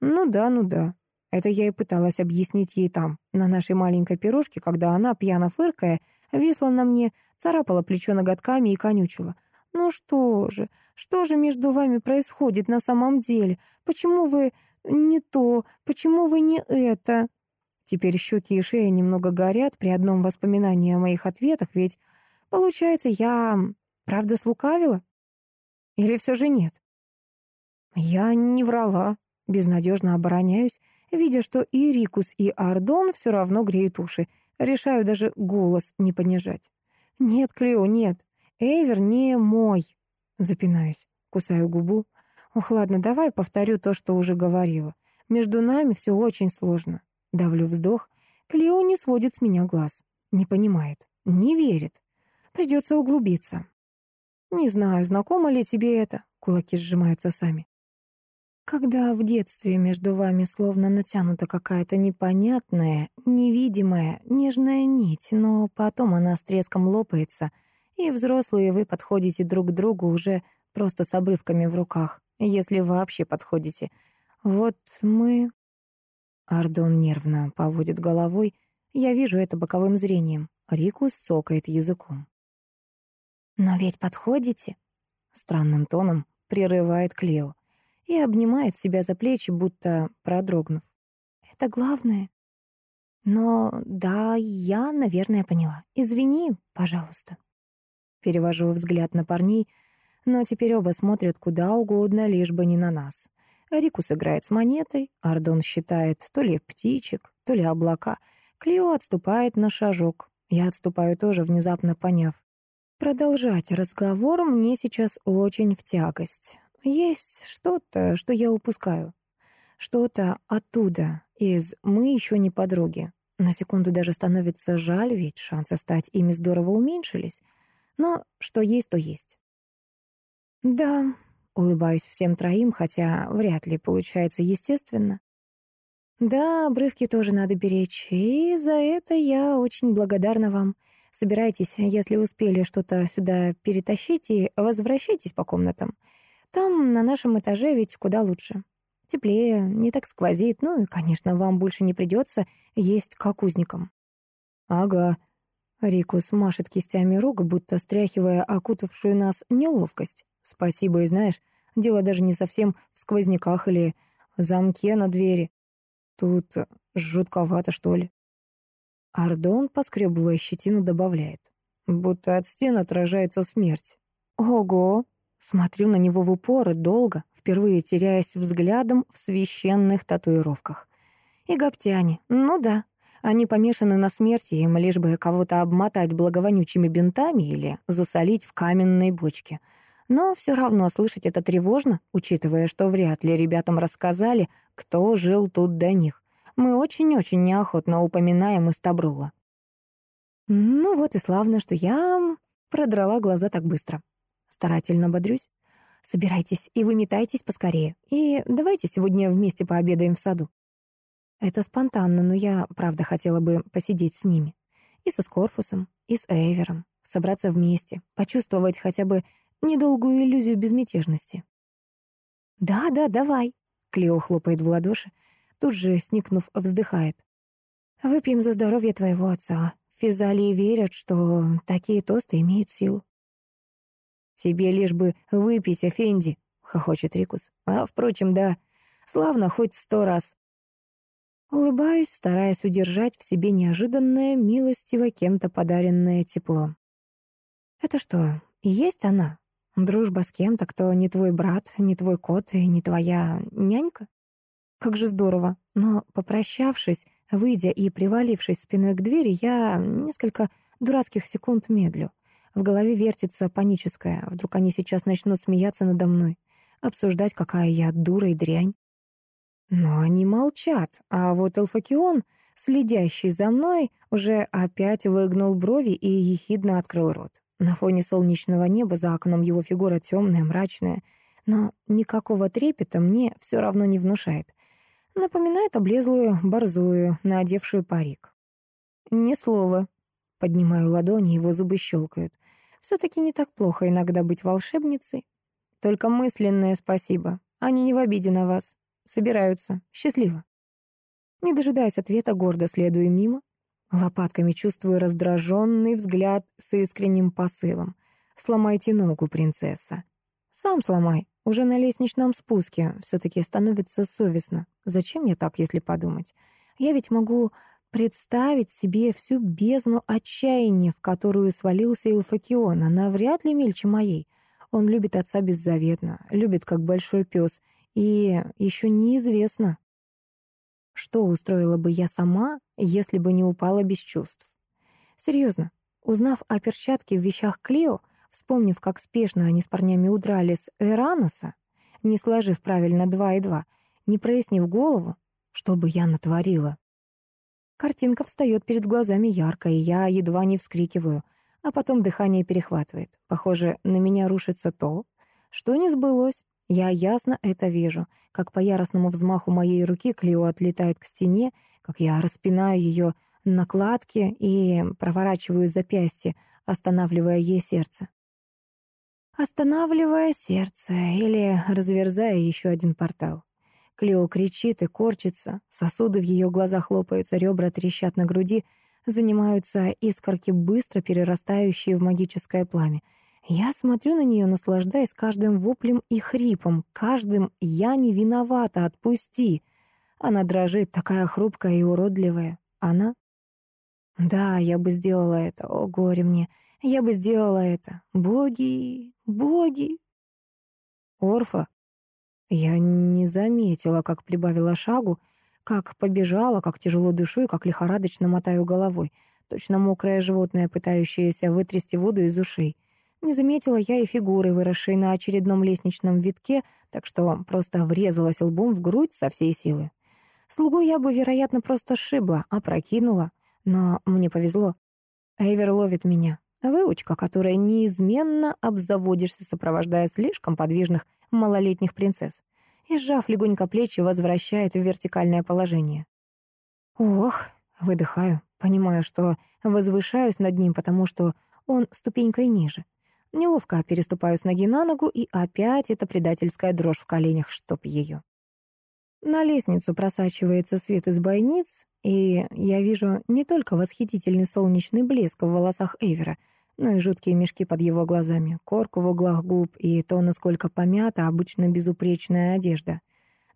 «Ну да, ну да. Это я и пыталась объяснить ей там, на нашей маленькой пирожке, когда она, пьяно фыркая, висла на мне, царапала плечо ноготками и конючила. «Ну что же, что же между вами происходит на самом деле? Почему вы не то? Почему вы не это?» Теперь щеки и шея немного горят при одном воспоминании о моих ответах, ведь, получается, я правда слукавила? Или все же нет? Я не врала, безнадежно обороняюсь, видя, что и Рикус, и Ардон все равно греют уши. Решаю даже голос не понижать. «Нет, Клео, нет. Эйвер не мой». Запинаюсь, кусаю губу. «Ох, ладно, давай повторю то, что уже говорила. Между нами все очень сложно». Давлю вздох. Клео не сводит с меня глаз. Не понимает, не верит. Придется углубиться. Не знаю, знакомо ли тебе это, кулаки сжимаются сами. Когда в детстве между вами словно натянута какая-то непонятная, невидимая, нежная нить, но потом она с треском лопается, и взрослые вы подходите друг к другу уже просто с обрывками в руках, если вообще подходите. Вот мы... Ардон нервно поводит головой. Я вижу это боковым зрением. Рикус цокает языком. «Но ведь подходите?» Странным тоном прерывает Клео и обнимает себя за плечи, будто продрогнув. «Это главное». «Но да, я, наверное, поняла. Извини, пожалуйста». Перевожу взгляд на парней, но теперь оба смотрят куда угодно, лишь бы не на нас. Рикус играет с монетой, Ардон считает то ли птичек, то ли облака. Клио отступает на шажок. Я отступаю тоже, внезапно поняв. Продолжать разговор мне сейчас очень в тягость. Есть что-то, что я упускаю. Что-то оттуда, из «мы еще не подруги». На секунду даже становится жаль, ведь шансы стать ими здорово уменьшились. Но что есть, то есть. Да, улыбаюсь всем троим, хотя вряд ли получается естественно. Да, обрывки тоже надо беречь, и за это я очень благодарна вам. Собирайтесь, если успели что-то сюда перетащить, и возвращайтесь по комнатам. Там, на нашем этаже, ведь куда лучше. Теплее, не так сквозит, ну и, конечно, вам больше не придется есть как узникам. Ага. Рикус машет кистями рук, будто стряхивая окутавшую нас неловкость. Спасибо, и знаешь, дело даже не совсем в сквозняках или замке на двери. Тут жутковато, что ли. Ардон, поскребывая щетину, добавляет. Будто от стен отражается смерть. Ого! Смотрю на него в упор и долго, впервые теряясь взглядом в священных татуировках. И гаптяне, ну да, они помешаны на смерти, им лишь бы кого-то обмотать благовонючими бинтами или засолить в каменной бочке. Но все равно слышать это тревожно, учитывая, что вряд ли ребятам рассказали, кто жил тут до них мы очень-очень неохотно упоминаем Истабрула. Ну вот и славно, что я продрала глаза так быстро. Старательно бодрюсь. Собирайтесь и выметайтесь поскорее. И давайте сегодня вместе пообедаем в саду. Это спонтанно, но я, правда, хотела бы посидеть с ними. И со Скорфусом, и с Эвером. Собраться вместе, почувствовать хотя бы недолгую иллюзию безмятежности. «Да, да, давай», — Клео хлопает в ладоши. Тут же, сникнув, вздыхает. «Выпьем за здоровье твоего отца. Физалии верят, что такие тосты имеют силу». «Тебе лишь бы выпить, Афенди», — хохочет Рикус. «А, впрочем, да, славно хоть сто раз». Улыбаюсь, стараясь удержать в себе неожиданное, милостиво кем-то подаренное тепло. «Это что, есть она? Дружба с кем-то, кто не твой брат, не твой кот и не твоя нянька?» Как же здорово. Но, попрощавшись, выйдя и привалившись спиной к двери, я несколько дурацких секунд медлю. В голове вертится паническое. Вдруг они сейчас начнут смеяться надо мной, обсуждать, какая я дура и дрянь. Но они молчат, а вот Элфакион, следящий за мной, уже опять выгнул брови и ехидно открыл рот. На фоне солнечного неба за окном его фигура темная, мрачная, но никакого трепета мне все равно не внушает. Напоминает облезлую борзую, надевшую парик. «Ни слова». Поднимаю ладони, его зубы щелкают. Все-таки не так плохо иногда быть волшебницей. Только мысленное спасибо. Они не в обиде на вас. Собираются. Счастливо. Не дожидаясь ответа, гордо следую мимо. Лопатками чувствую раздраженный взгляд с искренним посылом. «Сломайте ногу, принцесса». «Сам сломай. Уже на лестничном спуске все-таки становится совестно. Зачем я так, если подумать? Я ведь могу представить себе всю бездну отчаяния, в которую свалился Илфакион. Она вряд ли мельче моей. Он любит отца беззаветно, любит как большой пес. И еще неизвестно, что устроила бы я сама, если бы не упала без чувств. Серьезно, узнав о перчатке в вещах Клео, Вспомнив, как спешно они с парнями удрали с Эраноса, не сложив правильно два и два, не прояснив голову, что бы я натворила. Картинка встает перед глазами ярко, и я едва не вскрикиваю. а потом дыхание перехватывает. Похоже, на меня рушится то, что не сбылось. Я ясно это вижу, как по яростному взмаху моей руки Клио отлетает к стене, как я распинаю ее накладки и проворачиваю запястье, останавливая ей сердце. Останавливая сердце или разверзая еще один портал. Клео кричит и корчится, сосуды в ее глазах лопаются, ребра трещат на груди, занимаются искорки, быстро перерастающие в магическое пламя. Я смотрю на нее, наслаждаясь каждым воплем и хрипом, каждым «я не виновата, отпусти». Она дрожит, такая хрупкая и уродливая. Она? Да, я бы сделала это, о горе мне. Я бы сделала это. Боги, боги. Орфа. Я не заметила, как прибавила шагу, как побежала, как тяжело дышу и как лихорадочно мотаю головой. Точно мокрое животное, пытающееся вытрясти воду из ушей. Не заметила я и фигуры, выросшей на очередном лестничном витке, так что просто врезалась лбом в грудь со всей силы. Слугу я бы, вероятно, просто сшибла, опрокинула. Но мне повезло. Эйвер ловит меня. Выучка, которая неизменно обзаводишься, сопровождая слишком подвижных малолетних принцесс. И, сжав легонько плечи, возвращает в вертикальное положение. Ох, выдыхаю, понимаю, что возвышаюсь над ним, потому что он ступенькой ниже. Неловко переступаю с ноги на ногу, и опять эта предательская дрожь в коленях, чтоб ее. На лестницу просачивается свет из бойниц, и я вижу не только восхитительный солнечный блеск в волосах Эвера, но и жуткие мешки под его глазами, корку в углах губ и то, насколько помята обычно безупречная одежда.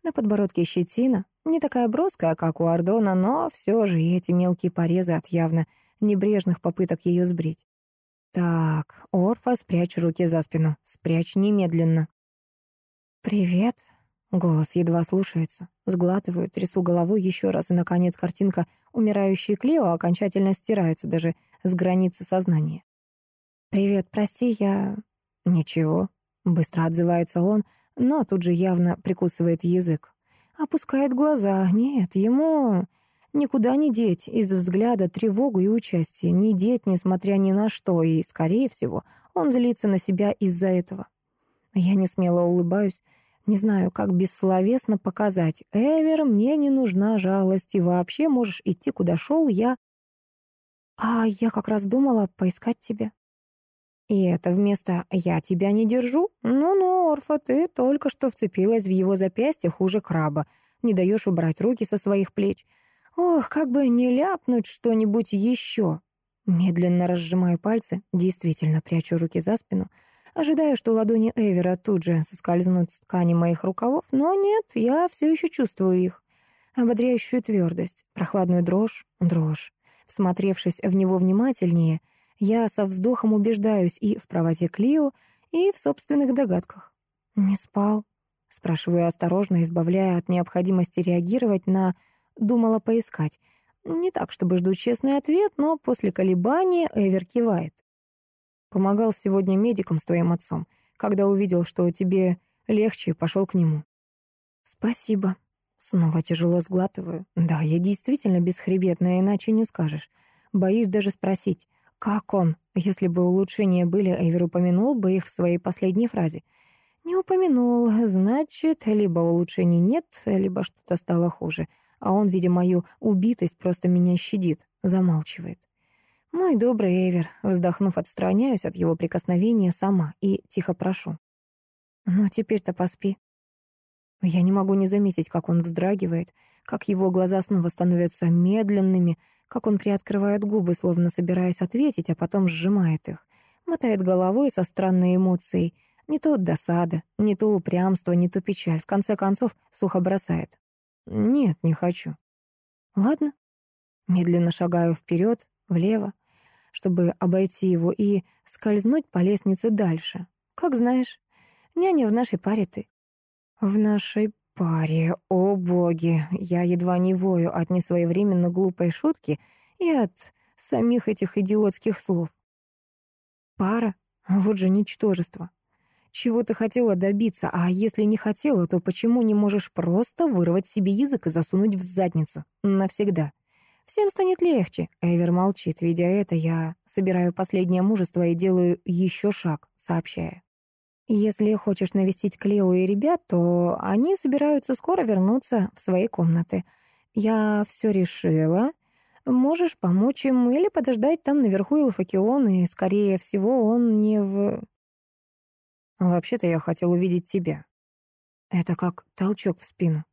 На подбородке щетина, не такая броская, как у Ардона, но все же и эти мелкие порезы от явно небрежных попыток ее сбрить. Так, Орфа, спрячь руки за спину, спрячь немедленно. «Привет», Голос едва слушается. Сглатываю, трясу головой еще раз, и, наконец, картинка умирающей Клео окончательно стирается даже с границы сознания. «Привет, прости, я...» «Ничего», — быстро отзывается он, но тут же явно прикусывает язык. Опускает глаза. Нет, ему никуда не деть из взгляда тревогу и участие. Не деть, несмотря ни на что, и, скорее всего, он злится на себя из-за этого. Я не смело улыбаюсь, не знаю, как бессловесно показать. Эвер, мне не нужна жалость, и вообще можешь идти, куда шел я. А я как раз думала поискать тебя. И это вместо «я тебя не держу»? Ну-ну, Орфа, ты только что вцепилась в его запястье хуже краба. Не даешь убрать руки со своих плеч. Ох, как бы не ляпнуть что-нибудь еще. Медленно разжимаю пальцы, действительно прячу руки за спину — Ожидаю, что ладони Эвера тут же соскользнут с ткани моих рукавов, но нет, я все еще чувствую их. Ободряющую твердость, прохладную дрожь, дрожь. Всмотревшись в него внимательнее, я со вздохом убеждаюсь и в правоте Клио, и в собственных догадках. «Не спал?» — спрашиваю осторожно, избавляя от необходимости реагировать на «думала поискать». Не так, чтобы жду честный ответ, но после колебания Эвер кивает. Помогал сегодня медикам с твоим отцом. Когда увидел, что тебе легче, пошел к нему. Спасибо. Снова тяжело сглатываю. Да, я действительно бесхребетная, иначе не скажешь. Боюсь даже спросить, как он? Если бы улучшения были, Эйвер упомянул бы их в своей последней фразе. Не упомянул, значит, либо улучшений нет, либо что-то стало хуже. А он, видя мою убитость, просто меня щадит, замалчивает. Мой добрый Эвер, вздохнув, отстраняюсь от его прикосновения сама и тихо прошу. «Ну, теперь-то поспи». Я не могу не заметить, как он вздрагивает, как его глаза снова становятся медленными, как он приоткрывает губы, словно собираясь ответить, а потом сжимает их, мотает головой со странной эмоцией. Не то досада, не то упрямство, не то печаль. В конце концов, сухо бросает. «Нет, не хочу». «Ладно». Медленно шагаю вперед, влево, чтобы обойти его и скользнуть по лестнице дальше. Как знаешь, няня в нашей паре ты. В нашей паре, о боги, я едва не вою от несвоевременно глупой шутки и от самих этих идиотских слов. Пара? Вот же ничтожество. Чего ты хотела добиться, а если не хотела, то почему не можешь просто вырвать себе язык и засунуть в задницу? Навсегда. Всем станет легче. Эвер молчит. Видя это, я собираю последнее мужество и делаю еще шаг, сообщая. Если хочешь навестить Клео и ребят, то они собираются скоро вернуться в свои комнаты. Я все решила. Можешь помочь им или подождать там наверху Илфакион, и, скорее всего, он не в... Вообще-то я хотел увидеть тебя. Это как толчок в спину.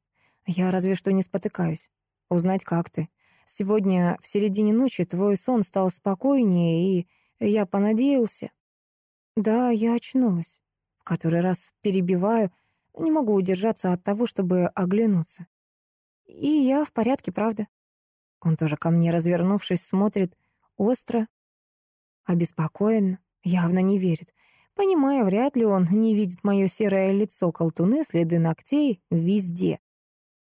Я разве что не спотыкаюсь. Узнать, как ты. Сегодня в середине ночи твой сон стал спокойнее, и я понадеялся. Да, я очнулась. Который раз перебиваю, не могу удержаться от того, чтобы оглянуться. И я в порядке, правда? Он тоже ко мне, развернувшись, смотрит остро, обеспокоенно, явно не верит. Понимаю, вряд ли он не видит мое серое лицо колтуны, следы ногтей везде.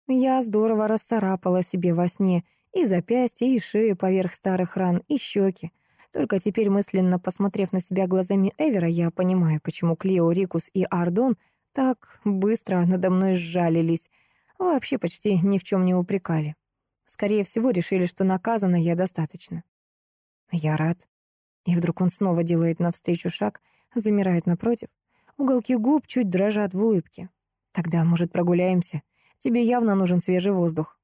Я здорово расцарапала себе во сне и запястья, и шею поверх старых ран, и щеки. Только теперь, мысленно посмотрев на себя глазами Эвера, я понимаю, почему Клео, Рикус и Ардон так быстро надо мной сжалились. Вообще почти ни в чем не упрекали. Скорее всего, решили, что наказана я достаточно. Я рад. И вдруг он снова делает навстречу шаг — замирает напротив. Уголки губ чуть дрожат в улыбке. Тогда, может, прогуляемся? Тебе явно нужен свежий воздух.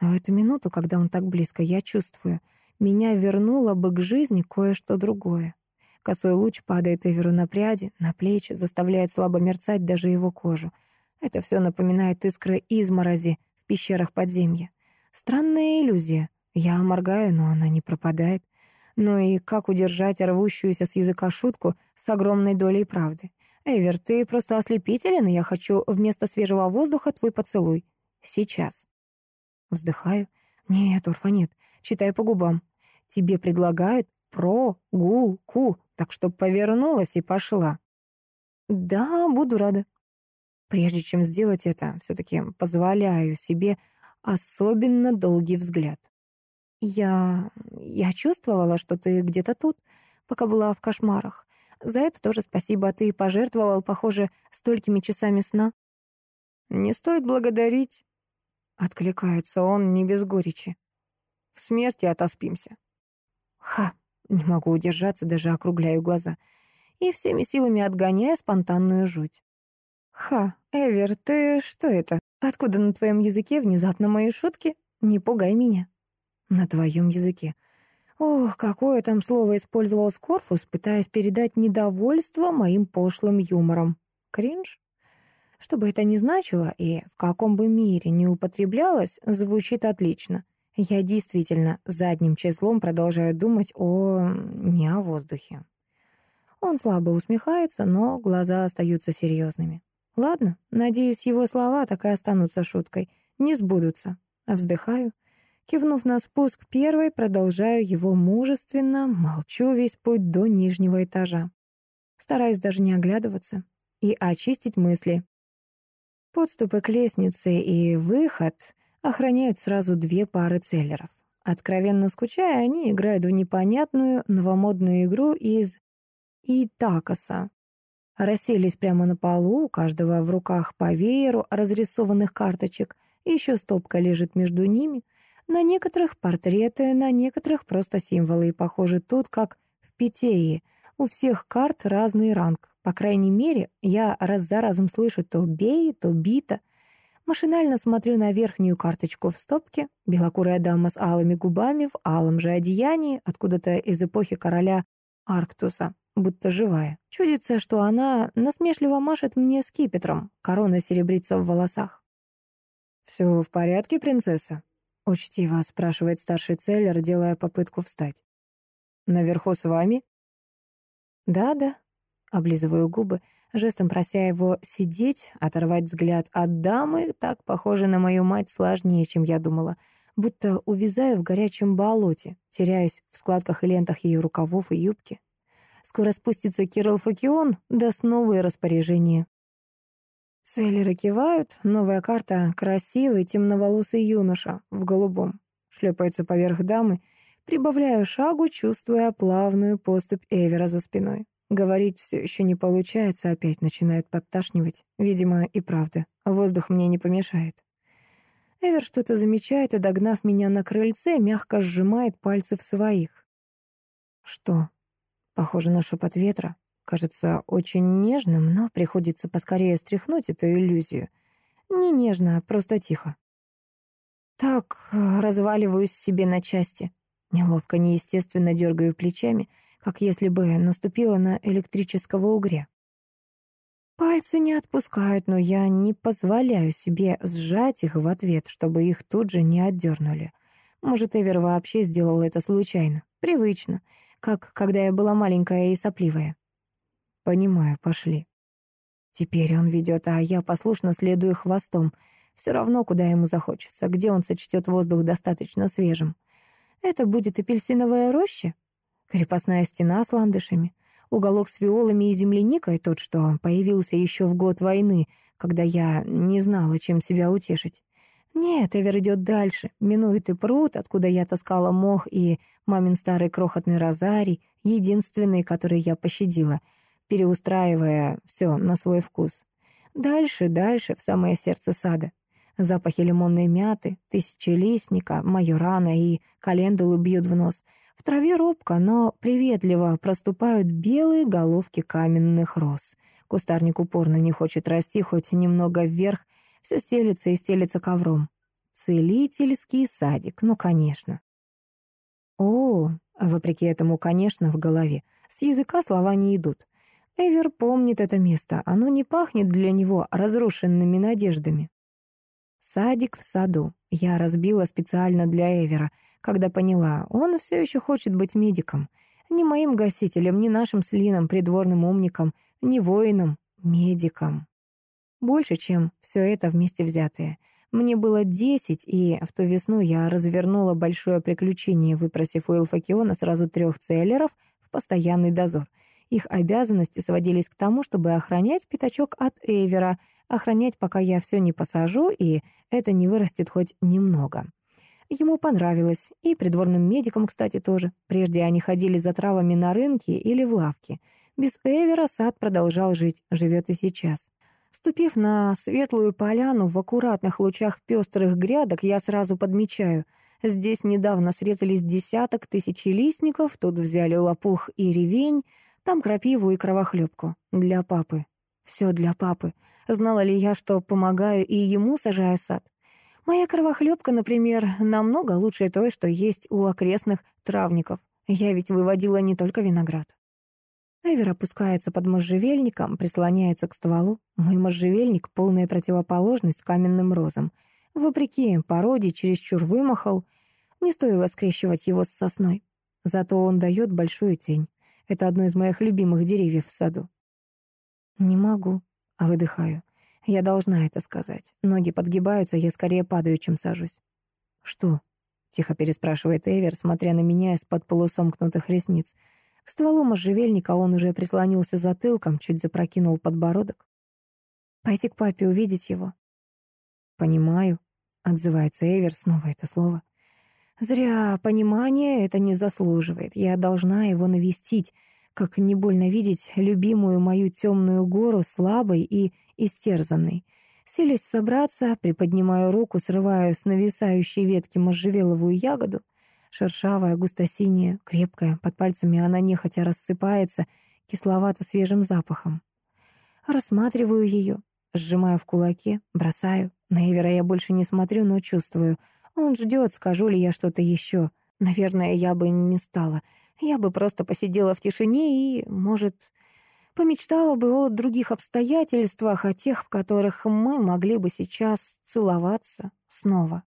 А в эту минуту, когда он так близко, я чувствую, меня вернуло бы к жизни кое-что другое. Косой луч падает Эверу на пряди, на плечи, заставляет слабо мерцать даже его кожу. Это все напоминает искры изморози в пещерах подземья. Странная иллюзия. Я моргаю, но она не пропадает. Ну и как удержать рвущуюся с языка шутку с огромной долей правды? Эвер, ты просто ослепителен, и я хочу вместо свежего воздуха твой поцелуй. Сейчас. Вздыхаю. Нет, Орфа, нет. Читай по губам. Тебе предлагают прогулку, так что повернулась и пошла. Да, буду рада. Прежде чем сделать это, все-таки позволяю себе особенно долгий взгляд. Я... я чувствовала, что ты где-то тут, пока была в кошмарах. За это тоже спасибо, ты пожертвовал, похоже, столькими часами сна. Не стоит благодарить, откликается он не без горечи. В смерти отоспимся. Ха, не могу удержаться, даже округляю глаза. И всеми силами отгоняю спонтанную жуть. Ха, Эвер, ты что это? Откуда на твоем языке внезапно мои шутки? Не пугай меня на твоем языке. Ох, какое там слово использовал Скорфус, пытаясь передать недовольство моим пошлым юмором. Кринж? Что бы это ни значило и в каком бы мире не употреблялось, звучит отлично. Я действительно задним числом продолжаю думать о... не о воздухе. Он слабо усмехается, но глаза остаются серьезными. Ладно, надеюсь, его слова так и останутся шуткой, не сбудутся. Вздыхаю. Кивнув на спуск первой, продолжаю его мужественно, молчу весь путь до нижнего этажа. Стараюсь даже не оглядываться и очистить мысли. Подступы к лестнице и выход охраняют сразу две пары целлеров. Откровенно скучая, они играют в непонятную новомодную игру из Итакоса. Расселись прямо на полу, у каждого в руках по вееру разрисованных карточек, еще стопка лежит между ними — на некоторых портреты, на некоторых просто символы, и похоже тут, как в Питее. У всех карт разный ранг. По крайней мере, я раз за разом слышу то бей, то бита. Машинально смотрю на верхнюю карточку в стопке. Белокурая дама с алыми губами в алом же одеянии, откуда-то из эпохи короля Арктуса, будто живая. Чудится, что она насмешливо машет мне скипетром, корона серебрится в волосах. «Все в порядке, принцесса?» Учтиво спрашивает старший целлер, делая попытку встать. «Наверху с вами?» «Да-да», — облизываю губы, жестом прося его сидеть, оторвать взгляд от дамы, так похоже на мою мать сложнее, чем я думала, будто увязаю в горячем болоте, теряюсь в складках и лентах ее рукавов и юбки. Скоро спустится Кирилл Факион, даст новые распоряжения. Целлеры кивают. Новая карта — красивый темноволосый юноша в голубом. Шлепается поверх дамы. Прибавляю шагу, чувствуя плавную поступь Эвера за спиной. Говорить все еще не получается, опять начинает подташнивать. Видимо, и правда. Воздух мне не помешает. Эвер что-то замечает и, догнав меня на крыльце, мягко сжимает пальцы в своих. Что? Похоже на шепот ветра. Кажется очень нежным, но приходится поскорее стряхнуть эту иллюзию. Не нежно, а просто тихо. Так разваливаюсь себе на части. Неловко, неестественно дергаю плечами, как если бы наступила на электрического угря. Пальцы не отпускают, но я не позволяю себе сжать их в ответ, чтобы их тут же не отдернули. Может, Эвер вообще сделал это случайно, привычно, как когда я была маленькая и сопливая. Понимаю, пошли. Теперь он ведет, а я послушно следую хвостом. Все равно, куда ему захочется, где он сочтет воздух достаточно свежим. Это будет апельсиновая роща? Крепостная стена с ландышами? Уголок с виолами и земляникой, тот, что появился еще в год войны, когда я не знала, чем себя утешить. Нет, Эвер идет дальше, минует и пруд, откуда я таскала мох, и мамин старый крохотный розарий, единственный, который я пощадила, переустраивая все на свой вкус. Дальше, дальше, в самое сердце сада. Запахи лимонной мяты, тысячелистника, майорана и календулы бьют в нос — в траве робко, но приветливо проступают белые головки каменных роз. Кустарник упорно не хочет расти, хоть немного вверх, все стелится и стелится ковром. Целительский садик, ну, конечно. О, вопреки этому, конечно, в голове. С языка слова не идут. Эвер помнит это место, оно не пахнет для него разрушенными надеждами. Садик в саду. Я разбила специально для Эвера — когда поняла, он все еще хочет быть медиком. Не моим гасителем, не нашим с Лином придворным умником, не воином, медиком. Больше, чем все это вместе взятое. Мне было десять, и в ту весну я развернула большое приключение, выпросив у Элфакиона сразу трех целлеров в постоянный дозор. Их обязанности сводились к тому, чтобы охранять пятачок от Эвера, охранять, пока я все не посажу, и это не вырастет хоть немного. Ему понравилось, и придворным медикам, кстати, тоже. Прежде они ходили за травами на рынке или в лавке. Без Эвера сад продолжал жить, живет и сейчас. Ступив на светлую поляну в аккуратных лучах пестрых грядок, я сразу подмечаю. Здесь недавно срезались десяток тысячелистников, тут взяли лопух и ревень, там крапиву и кровохлебку. Для папы. Все для папы. Знала ли я, что помогаю и ему, сажая сад? Моя кровохлебка, например, намного лучше той, что есть у окрестных травников. Я ведь выводила не только виноград. Эвер опускается под можжевельником, прислоняется к стволу. Мой можжевельник — полная противоположность каменным розам. Вопреки породе чересчур вымахал. Не стоило скрещивать его с сосной. Зато он дает большую тень. Это одно из моих любимых деревьев в саду. Не могу, а выдыхаю. Я должна это сказать. Ноги подгибаются, я скорее падаю, чем сажусь. «Что?» — тихо переспрашивает Эвер, смотря на меня из-под полусомкнутых ресниц. К стволу можжевельника он уже прислонился затылком, чуть запрокинул подбородок. «Пойти к папе увидеть его». «Понимаю», — отзывается Эвер, снова это слово. «Зря понимание это не заслуживает. Я должна его навестить, как не больно видеть любимую мою темную гору слабой и истерзанной. Селись собраться, приподнимаю руку, срываю с нависающей ветки можжевеловую ягоду. Шершавая, густо-синяя, крепкая, под пальцами она нехотя рассыпается кисловато-свежим запахом. Рассматриваю ее, сжимаю в кулаке, бросаю. На Эвера я больше не смотрю, но чувствую. Он ждет, скажу ли я что-то еще. Наверное, я бы не стала. Я бы просто посидела в тишине и, может, помечтала бы о других обстоятельствах, о тех, в которых мы могли бы сейчас целоваться снова.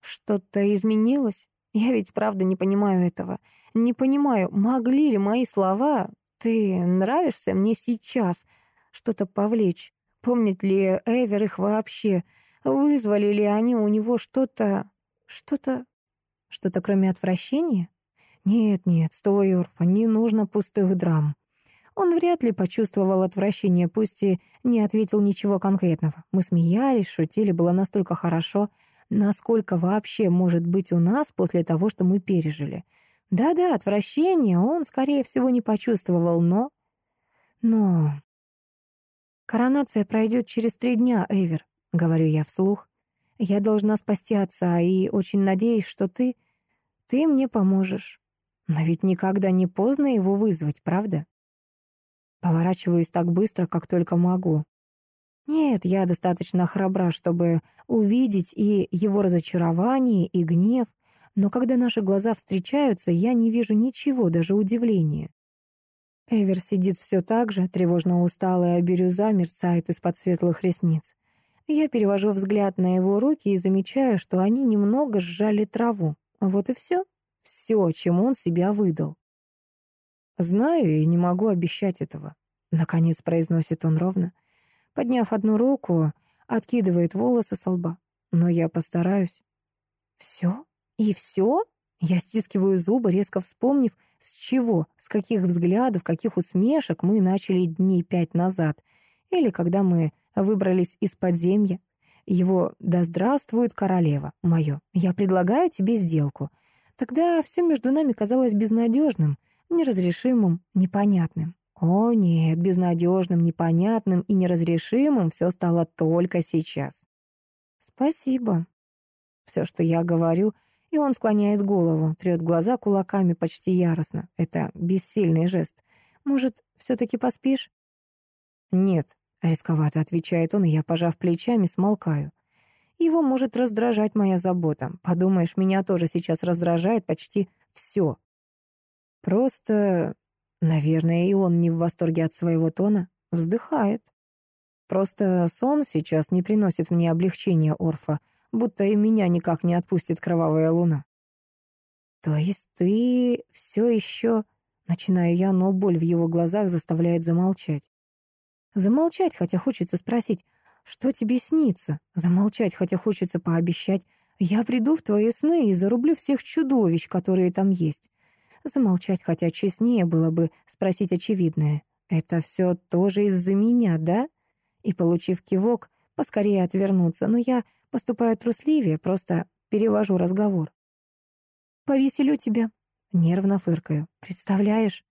Что-то изменилось? Я ведь правда не понимаю этого. Не понимаю, могли ли мои слова «ты нравишься мне сейчас» что-то повлечь? Помнит ли Эвер их вообще? Вызвали ли они у него что-то... что-то... что-то кроме отвращения? Нет-нет, стой, Орфа, не нужно пустых драм. Он вряд ли почувствовал отвращение, пусть и не ответил ничего конкретного. Мы смеялись, шутили, было настолько хорошо, насколько вообще может быть у нас после того, что мы пережили. Да-да, отвращение он, скорее всего, не почувствовал, но... Но... Коронация пройдет через три дня, Эвер, говорю я вслух. Я должна спасти отца, и очень надеюсь, что ты... Ты мне поможешь. Но ведь никогда не поздно его вызвать, правда? Поворачиваюсь так быстро, как только могу. Нет, я достаточно храбра, чтобы увидеть и его разочарование, и гнев, но когда наши глаза встречаются, я не вижу ничего, даже удивления. Эвер сидит все так же, тревожно усталая бирюза мерцает из-под светлых ресниц. Я перевожу взгляд на его руки и замечаю, что они немного сжали траву. Вот и все. Все, чем он себя выдал. «Знаю и не могу обещать этого», — наконец произносит он ровно. Подняв одну руку, откидывает волосы со лба. «Но я постараюсь». «Все? И все?» Я стискиваю зубы, резко вспомнив, с чего, с каких взглядов, каких усмешек мы начали дни пять назад, или когда мы выбрались из подземья. Его «Да здравствует королева» мое. Я предлагаю тебе сделку. Тогда все между нами казалось безнадежным, неразрешимым, непонятным. О нет, безнадежным, непонятным и неразрешимым все стало только сейчас. Спасибо. Все, что я говорю, и он склоняет голову, трет глаза кулаками почти яростно. Это бессильный жест. Может, все-таки поспишь? Нет, рисковато отвечает он, и я, пожав плечами, смолкаю. Его может раздражать моя забота. Подумаешь, меня тоже сейчас раздражает почти все. Просто, наверное, и он не в восторге от своего тона. Вздыхает. Просто сон сейчас не приносит мне облегчения, Орфа, будто и меня никак не отпустит кровавая луна. То есть ты все еще... Начинаю я, но боль в его глазах заставляет замолчать. Замолчать, хотя хочется спросить, что тебе снится? Замолчать, хотя хочется пообещать. Я приду в твои сны и зарублю всех чудовищ, которые там есть. Замолчать, хотя честнее было бы спросить очевидное. Это все тоже из-за меня, да? И, получив кивок, поскорее отвернуться, но я поступаю трусливее, просто перевожу разговор. «Повеселю тебя», — нервно фыркаю. «Представляешь?»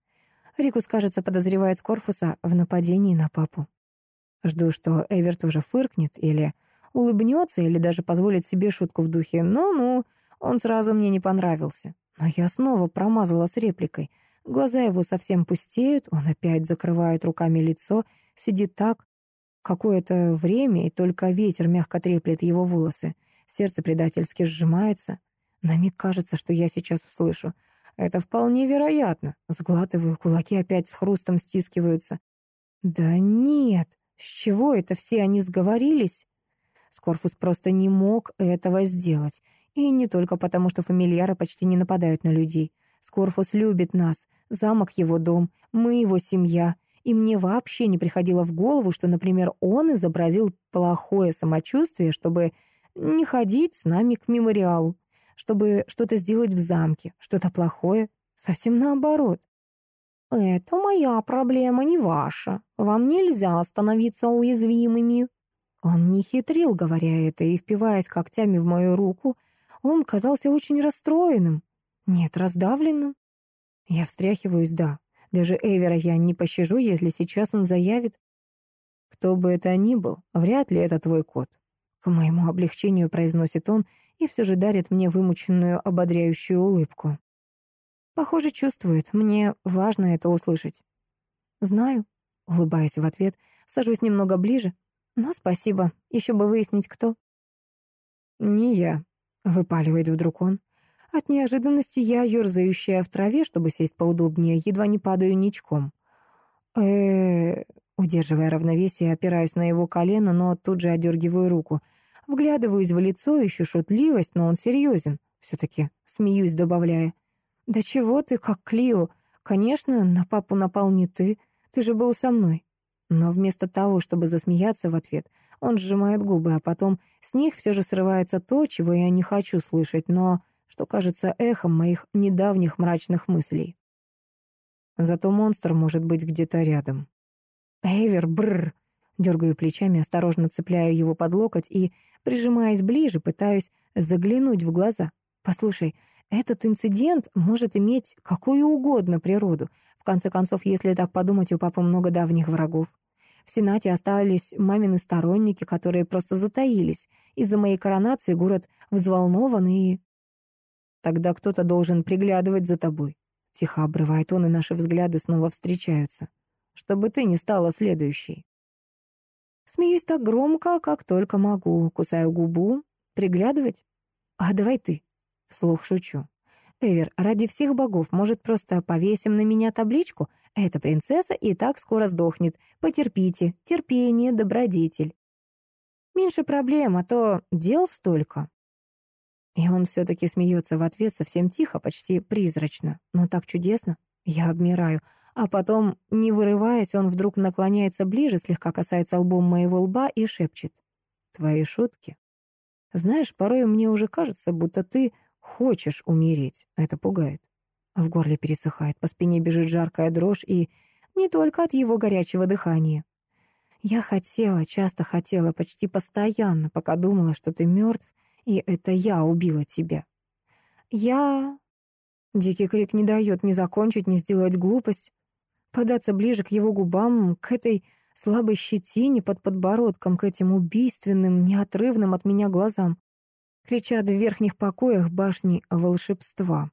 Рикус, кажется, подозревает Скорфуса в нападении на папу. Жду, что Эверт уже фыркнет или улыбнется, или даже позволит себе шутку в духе «ну-ну», он сразу мне не понравился. Но я снова промазала с репликой. Глаза его совсем пустеют, он опять закрывает руками лицо, сидит так какое-то время, и только ветер мягко треплет его волосы. Сердце предательски сжимается. На миг кажется, что я сейчас услышу. Это вполне вероятно. Сглатываю, кулаки опять с хрустом стискиваются. Да нет, с чего это все они сговорились? Скорфус просто не мог этого сделать. И не только потому, что фамильяры почти не нападают на людей. Скорфус любит нас, замок его дом, мы его семья. И мне вообще не приходило в голову, что, например, он изобразил плохое самочувствие, чтобы не ходить с нами к мемориалу, чтобы что-то сделать в замке, что-то плохое. Совсем наоборот. «Это моя проблема, не ваша. Вам нельзя становиться уязвимыми». Он не хитрил, говоря это, и, впиваясь когтями в мою руку, он казался очень расстроенным. Нет, раздавленным. Я встряхиваюсь, да. Даже Эвера я не пощажу, если сейчас он заявит. Кто бы это ни был, вряд ли это твой кот. К моему облегчению произносит он и все же дарит мне вымученную ободряющую улыбку. Похоже, чувствует. Мне важно это услышать. Знаю. Улыбаясь в ответ, сажусь немного ближе. Но спасибо. Еще бы выяснить, кто. Не я. Выпаливает вдруг он. От неожиданности я, ерзающая в траве, чтобы сесть поудобнее, едва не падаю ничком. э Удерживая равновесие, опираюсь на его колено, но тут же одергиваю руку. Вглядываюсь в лицо, ищу шутливость, но он серьезен. Все-таки смеюсь, добавляя. «Да чего ты, как Клио? Конечно, на папу напал не ты. Ты же был со мной». Но вместо того, чтобы засмеяться в ответ, он сжимает губы, а потом с них все же срывается то, чего я не хочу слышать, но что кажется эхом моих недавних мрачных мыслей. Зато монстр может быть где-то рядом. «Эйвер, бррр!» Дергаю плечами, осторожно цепляю его под локоть и, прижимаясь ближе, пытаюсь заглянуть в глаза. «Послушай, этот инцидент может иметь какую угодно природу. В конце концов, если так подумать, у папы много давних врагов. В Сенате остались мамины сторонники, которые просто затаились. Из-за моей коронации город взволнован и... Тогда кто-то должен приглядывать за тобой. Тихо обрывает он, и наши взгляды снова встречаются. Чтобы ты не стала следующей. Смеюсь так громко, как только могу. Кусаю губу. Приглядывать? А давай ты. Вслух шучу. Эвер, ради всех богов, может, просто повесим на меня табличку? Эта принцесса и так скоро сдохнет. Потерпите. Терпение, добродетель. Меньше проблем, а то дел столько. И он все-таки смеется в ответ совсем тихо, почти призрачно. Но так чудесно. Я обмираю. А потом, не вырываясь, он вдруг наклоняется ближе, слегка касается лбом моего лба и шепчет. «Твои шутки. Знаешь, порой мне уже кажется, будто ты хочешь умереть. Это пугает. В горле пересыхает, по спине бежит жаркая дрожь, и не только от его горячего дыхания. Я хотела, часто хотела, почти постоянно, пока думала, что ты мертв, и это я убила тебя. Я... Дикий крик не дает ни закончить, ни сделать глупость. Податься ближе к его губам, к этой слабой щетине под подбородком, к этим убийственным, неотрывным от меня глазам кричат в верхних покоях башни волшебства.